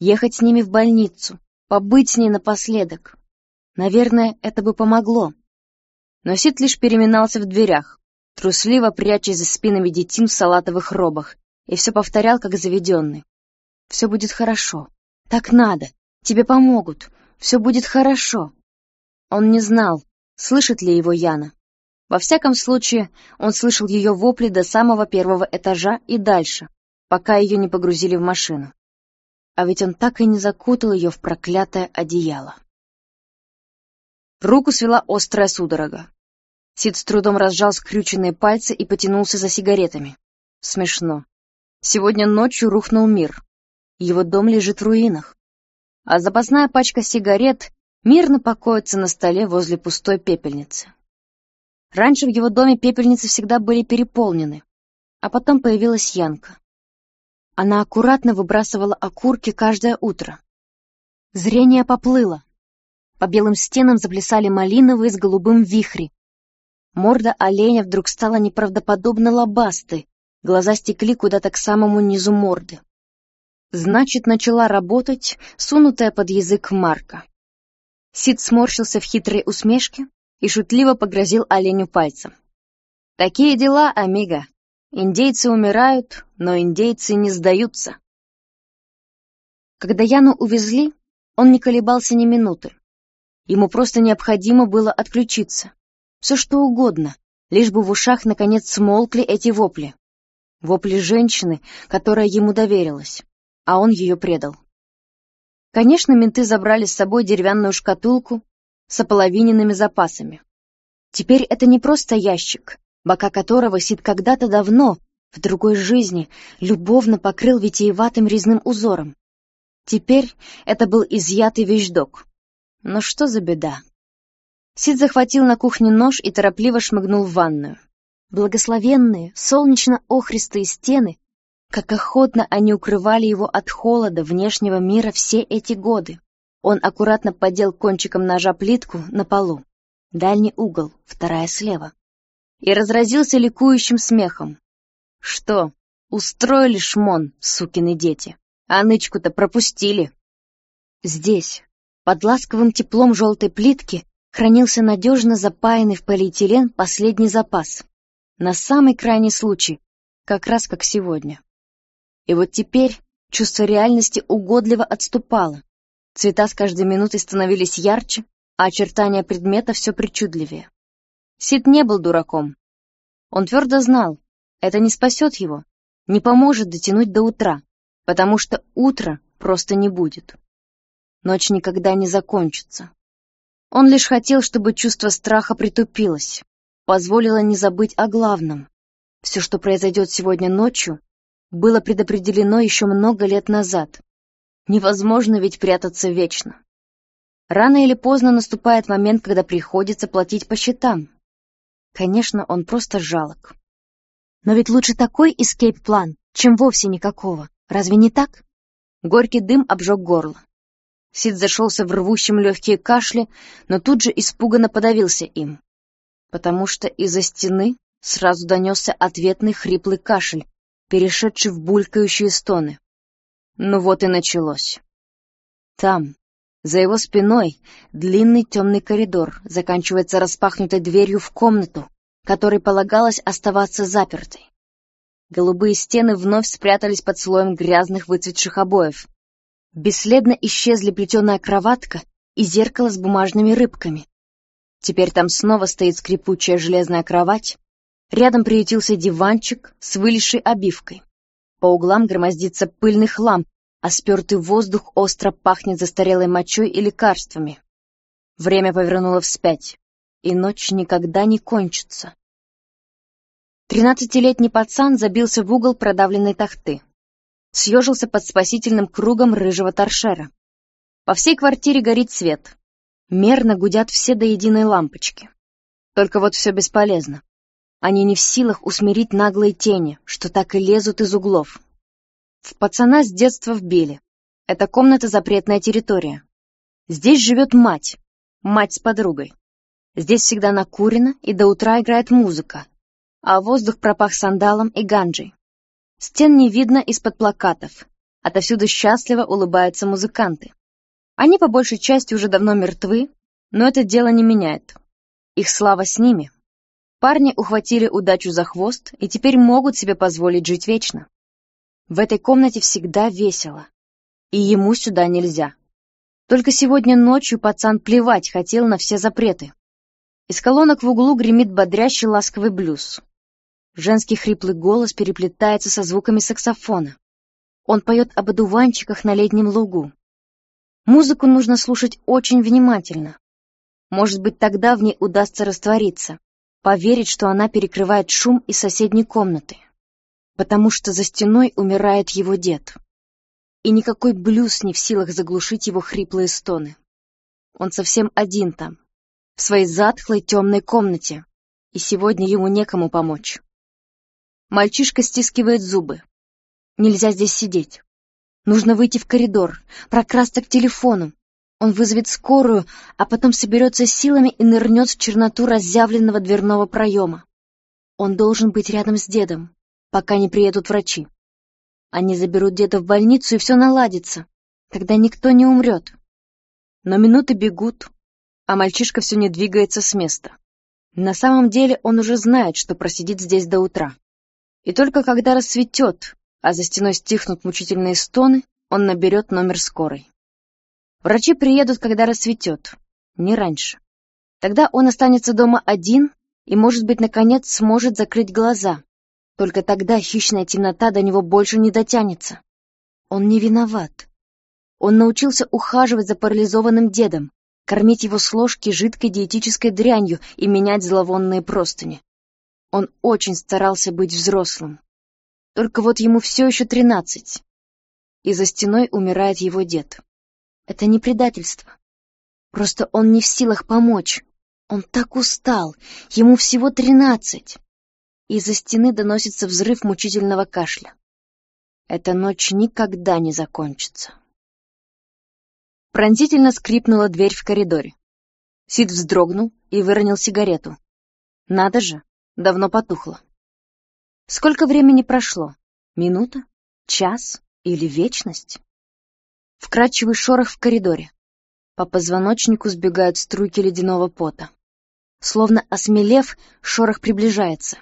ехать с ними в больницу, побыть с ней напоследок. Наверное, это бы помогло. Но Сид лишь переминался в дверях, трусливо прячась за спинами детин в салатовых робах, и все повторял, как заведенный. «Все будет хорошо. Так надо. Тебе помогут. Все будет хорошо». Он не знал, слышит ли его Яна. Во всяком случае, он слышал ее вопли до самого первого этажа и дальше, пока ее не погрузили в машину. А ведь он так и не закутал ее в проклятое одеяло. Руку свела острая судорога. Сид с трудом разжал скрюченные пальцы и потянулся за сигаретами. Смешно. Сегодня ночью рухнул мир. Его дом лежит в руинах. А запасная пачка сигарет мирно покоится на столе возле пустой пепельницы. Раньше в его доме пепельницы всегда были переполнены, а потом появилась Янка. Она аккуратно выбрасывала окурки каждое утро. Зрение поплыло. По белым стенам заплясали малиновые с голубым вихри. Морда оленя вдруг стала неправдоподобно лобастой, глаза стекли куда-то к самому низу морды. Значит, начала работать сунутая под язык Марка. Сид сморщился в хитрой усмешке, и шутливо погрозил оленю пальцем. «Такие дела, Амиго. Индейцы умирают, но индейцы не сдаются». Когда Яну увезли, он не колебался ни минуты. Ему просто необходимо было отключиться. Все что угодно, лишь бы в ушах наконец смолкли эти вопли. Вопли женщины, которая ему доверилась, а он ее предал. Конечно, менты забрали с собой деревянную шкатулку с ополовиненными запасами. Теперь это не просто ящик, бока которого Сид когда-то давно, в другой жизни, любовно покрыл витиеватым резным узором. Теперь это был изъятый вещдок. Но что за беда? Сид захватил на кухне нож и торопливо шмыгнул в ванную. Благословенные, солнечно-охристые стены, как охотно они укрывали его от холода внешнего мира все эти годы. Он аккуратно поддел кончиком ножа плитку на полу. Дальний угол, вторая слева. И разразился ликующим смехом. Что, устроили шмон, сукины дети? А нычку-то пропустили. Здесь, под ласковым теплом желтой плитки, хранился надежно запаянный в полиэтилен последний запас. На самый крайний случай, как раз как сегодня. И вот теперь чувство реальности угодливо отступало. Цвета с каждой минутой становились ярче, а очертания предмета все причудливее. Сид не был дураком. Он твердо знал, это не спасет его, не поможет дотянуть до утра, потому что утра просто не будет. Ночь никогда не закончится. Он лишь хотел, чтобы чувство страха притупилось, позволило не забыть о главном. Все, что произойдет сегодня ночью, было предопределено еще много лет назад. Невозможно ведь прятаться вечно. Рано или поздно наступает момент, когда приходится платить по счетам. Конечно, он просто жалок. Но ведь лучше такой эскейп-план, чем вовсе никакого. Разве не так? Горький дым обжег горло. Сид зашелся в рвущем легкие кашли, но тут же испуганно подавился им. Потому что из-за стены сразу донесся ответный хриплый кашель, перешедший в булькающие стоны. Ну вот и началось. Там, за его спиной, длинный темный коридор заканчивается распахнутой дверью в комнату, которой полагалось оставаться запертой. Голубые стены вновь спрятались под слоем грязных выцветших обоев. Бесследно исчезли плетеная кроватка и зеркало с бумажными рыбками. Теперь там снова стоит скрипучая железная кровать. Рядом приютился диванчик с вылезшей обивкой. По углам громоздится пыльный хлам, а спертый воздух остро пахнет застарелой мочой и лекарствами. Время повернуло вспять, и ночь никогда не кончится. Тринадцатилетний пацан забился в угол продавленной тахты. Съежился под спасительным кругом рыжего торшера. По всей квартире горит свет. Мерно гудят все до единой лампочки. Только вот все бесполезно. Они не в силах усмирить наглые тени, что так и лезут из углов. В пацана с детства вбили. Эта комната — запретная территория. Здесь живет мать, мать с подругой. Здесь всегда накурено и до утра играет музыка, а воздух пропах сандалом и ганджей. Стен не видно из-под плакатов. Отовсюду счастливо улыбаются музыканты. Они по большей части уже давно мертвы, но это дело не меняет. Их слава с ними. Парни ухватили удачу за хвост и теперь могут себе позволить жить вечно. В этой комнате всегда весело. И ему сюда нельзя. Только сегодня ночью пацан плевать хотел на все запреты. Из колонок в углу гремит бодрящий ласковый блюз. Женский хриплый голос переплетается со звуками саксофона. Он поет об одуванчиках на летнем лугу. Музыку нужно слушать очень внимательно. Может быть, тогда в ней удастся раствориться, поверить, что она перекрывает шум из соседней комнаты. Потому что за стеной умирает его дед. И никакой блюз не в силах заглушить его хриплые стоны. Он совсем один там, в своей затхлой темной комнате, и сегодня ему некому помочь. Мальчишка стискивает зубы. Нельзя здесь сидеть. Нужно выйти в коридор, прокрасться к телефону. Он вызовет скорую, а потом соберется силами и нырнет в черноту разъявленного дверного проема. Он должен быть рядом с дедом, пока не приедут врачи. Они заберут деда в больницу, и все наладится. Тогда никто не умрет. Но минуты бегут, а мальчишка все не двигается с места. На самом деле он уже знает, что просидит здесь до утра. И только когда рассветет, а за стеной стихнут мучительные стоны, он наберет номер скорой. Врачи приедут, когда рассветет, не раньше. Тогда он останется дома один и, может быть, наконец сможет закрыть глаза. Только тогда хищная темнота до него больше не дотянется. Он не виноват. Он научился ухаживать за парализованным дедом, кормить его с ложки жидкой диетической дрянью и менять зловонные простыни. Он очень старался быть взрослым. Только вот ему все еще тринадцать. И за стеной умирает его дед. Это не предательство. Просто он не в силах помочь. Он так устал. Ему всего тринадцать. Из-за стены доносится взрыв мучительного кашля. Эта ночь никогда не закончится. Пронзительно скрипнула дверь в коридоре. Сид вздрогнул и выронил сигарету. Надо же, давно потухло. Сколько времени прошло? Минута? Час? Или вечность? Вкрадчивый шорох в коридоре. По позвоночнику сбегают струйки ледяного пота. Словно осмелев, шорох приближается.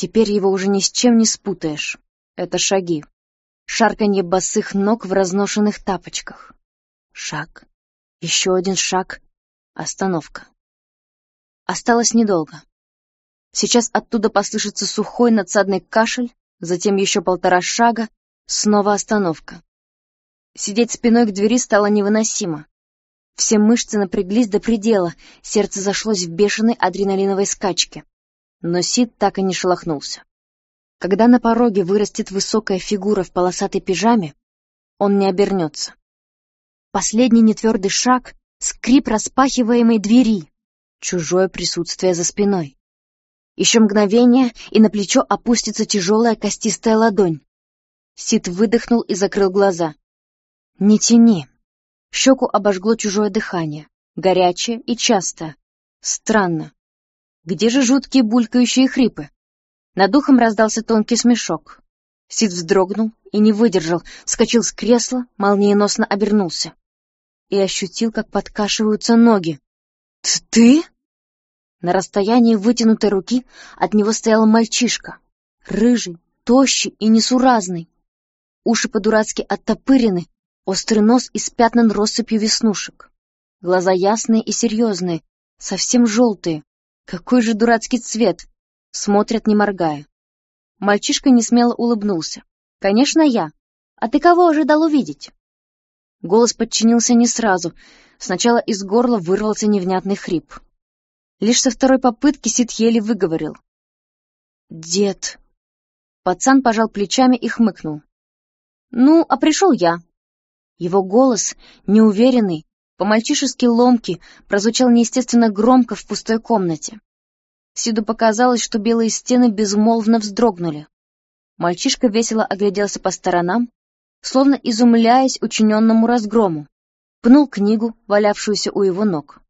Теперь его уже ни с чем не спутаешь. Это шаги. Шарканье босых ног в разношенных тапочках. Шаг. Еще один шаг. Остановка. Осталось недолго. Сейчас оттуда послышится сухой надсадный кашель, затем еще полтора шага, снова остановка. Сидеть спиной к двери стало невыносимо. Все мышцы напряглись до предела, сердце зашлось в бешеной адреналиновой скачке. Но Сид так и не шелохнулся. Когда на пороге вырастет высокая фигура в полосатой пижаме, он не обернется. Последний нетвердый шаг — скрип распахиваемой двери, чужое присутствие за спиной. Еще мгновение, и на плечо опустится тяжелая костистая ладонь. Сид выдохнул и закрыл глаза. «Не тяни». Щеку обожгло чужое дыхание, горячее и частое. Странно. Где же жуткие булькающие хрипы? Над ухом раздался тонкий смешок. Сид вздрогнул и не выдержал, вскочил с кресла, молниеносно обернулся. И ощутил, как подкашиваются ноги. «Ты?» На расстоянии вытянутой руки от него стоял мальчишка. Рыжий, тощий и несуразный. Уши по-дурацки оттопырены, острый нос испятнан россыпью веснушек. Глаза ясные и серьезные, совсем желтые. Какой же дурацкий цвет! Смотрят, не моргая. Мальчишка несмело улыбнулся. «Конечно, я. А ты кого ожидал увидеть?» Голос подчинился не сразу. Сначала из горла вырвался невнятный хрип. Лишь со второй попытки Сид еле выговорил. Дед. Пацан пожал плечами и хмыкнул. Ну, а пришел я. Его голос, неуверенный, по-мальчишески ломкий, прозвучал неестественно громко в пустой комнате. Сиду показалось, что белые стены безмолвно вздрогнули. Мальчишка весело огляделся по сторонам, словно изумляясь учиненному разгрому, пнул книгу, валявшуюся у его ног.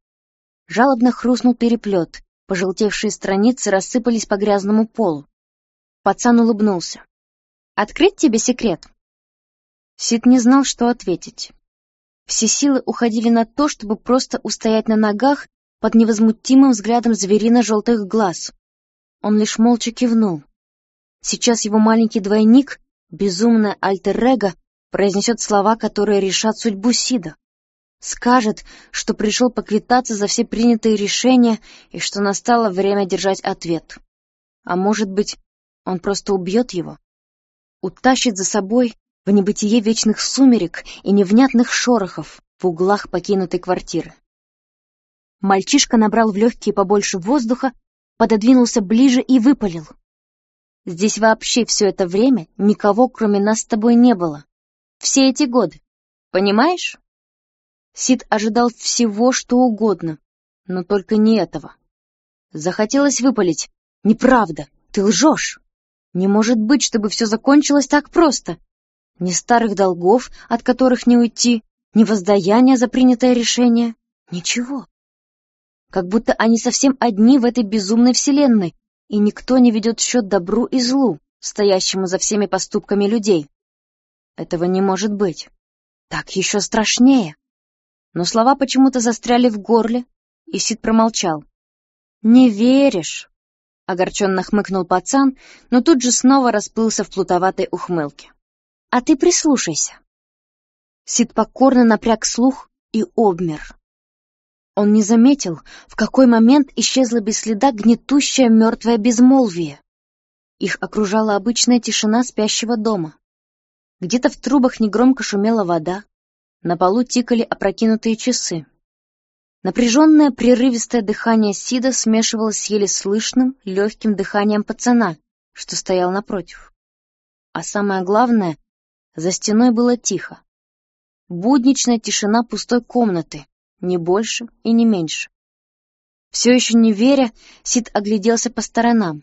Жалобно хрустнул переплет, пожелтевшие страницы рассыпались по грязному полу. Пацан улыбнулся. «Открыть тебе секрет?» Сид не знал, что ответить. Все силы уходили на то, чтобы просто устоять на ногах под невозмутимым взглядом зверино-желтых глаз. Он лишь молча кивнул. Сейчас его маленький двойник, безумное альтер-эго, произнесет слова, которые решат судьбу Сида. Скажет, что пришел поквитаться за все принятые решения и что настало время держать ответ. А может быть, он просто убьет его? Утащит за собой в небытие вечных сумерек и невнятных шорохов в углах покинутой квартиры. Мальчишка набрал в легкие побольше воздуха, пододвинулся ближе и выпалил. Здесь вообще все это время никого, кроме нас с тобой, не было. Все эти годы. Понимаешь? Сид ожидал всего, что угодно, но только не этого. Захотелось выпалить. «Неправда! Ты лжешь! Не может быть, чтобы все закончилось так просто! Ни старых долгов, от которых не уйти, ни воздаяния за принятое решение. Ничего. Как будто они совсем одни в этой безумной вселенной, и никто не ведет счет добру и злу, стоящему за всеми поступками людей. Этого не может быть. Так еще страшнее. Но слова почему-то застряли в горле, и Сид промолчал. «Не веришь?» — огорченно хмыкнул пацан, но тут же снова расплылся в плутоватой ухмылке. «А ты прислушайся». Сид покорно напряг слух и обмер. Он не заметил, в какой момент исчезла без следа гнетущее мертвое безмолвие. Их окружала обычная тишина спящего дома. Где-то в трубах негромко шумела вода, на полу тикали опрокинутые часы. Напряженное прерывистое дыхание Сида смешивалось с еле слышным, легким дыханием пацана, что стоял напротив. А самое главное, за стеной было тихо. Будничная тишина пустой комнаты, не больше и не меньше. Все еще не веря, Сид огляделся по сторонам.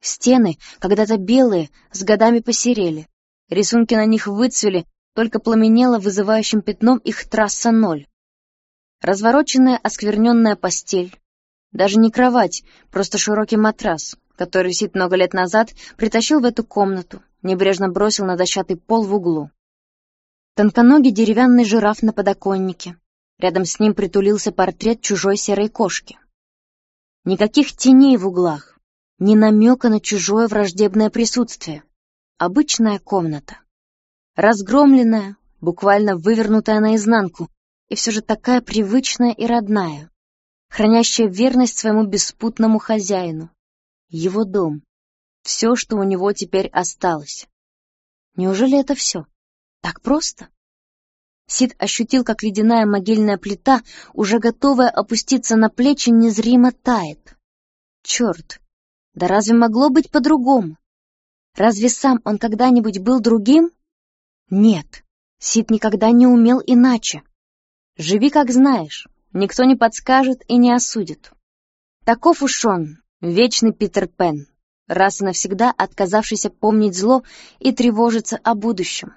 Стены, когда-то белые, с годами посерели. Рисунки на них выцвели, только пламенела вызывающим пятном их трасса ноль. Развороченная, оскверненная постель. Даже не кровать, просто широкий матрас, который Сид много лет назад притащил в эту комнату, небрежно бросил на дощатый пол в углу. Тонконогий деревянный жираф на подоконнике, Рядом с ним притулился портрет чужой серой кошки. Никаких теней в углах, ни намека на чужое враждебное присутствие. Обычная комната. Разгромленная, буквально вывернутая наизнанку, и все же такая привычная и родная, хранящая верность своему беспутному хозяину. Его дом. Все, что у него теперь осталось. Неужели это все? Так просто? Сид ощутил, как ледяная могильная плита, уже готовая опуститься на плечи, незримо тает. Черт, да разве могло быть по-другому? Разве сам он когда-нибудь был другим? Нет, Сид никогда не умел иначе. Живи как знаешь, никто не подскажет и не осудит. Таков уж он, вечный Питер Пен, раз и навсегда отказавшийся помнить зло и тревожиться о будущем.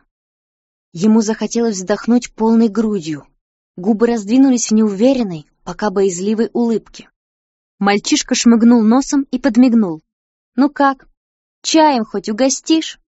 Ему захотелось вздохнуть полной грудью. Губы раздвинулись в неуверенной, пока боязливой улыбке. Мальчишка шмыгнул носом и подмигнул. «Ну как, чаем хоть угостишь?»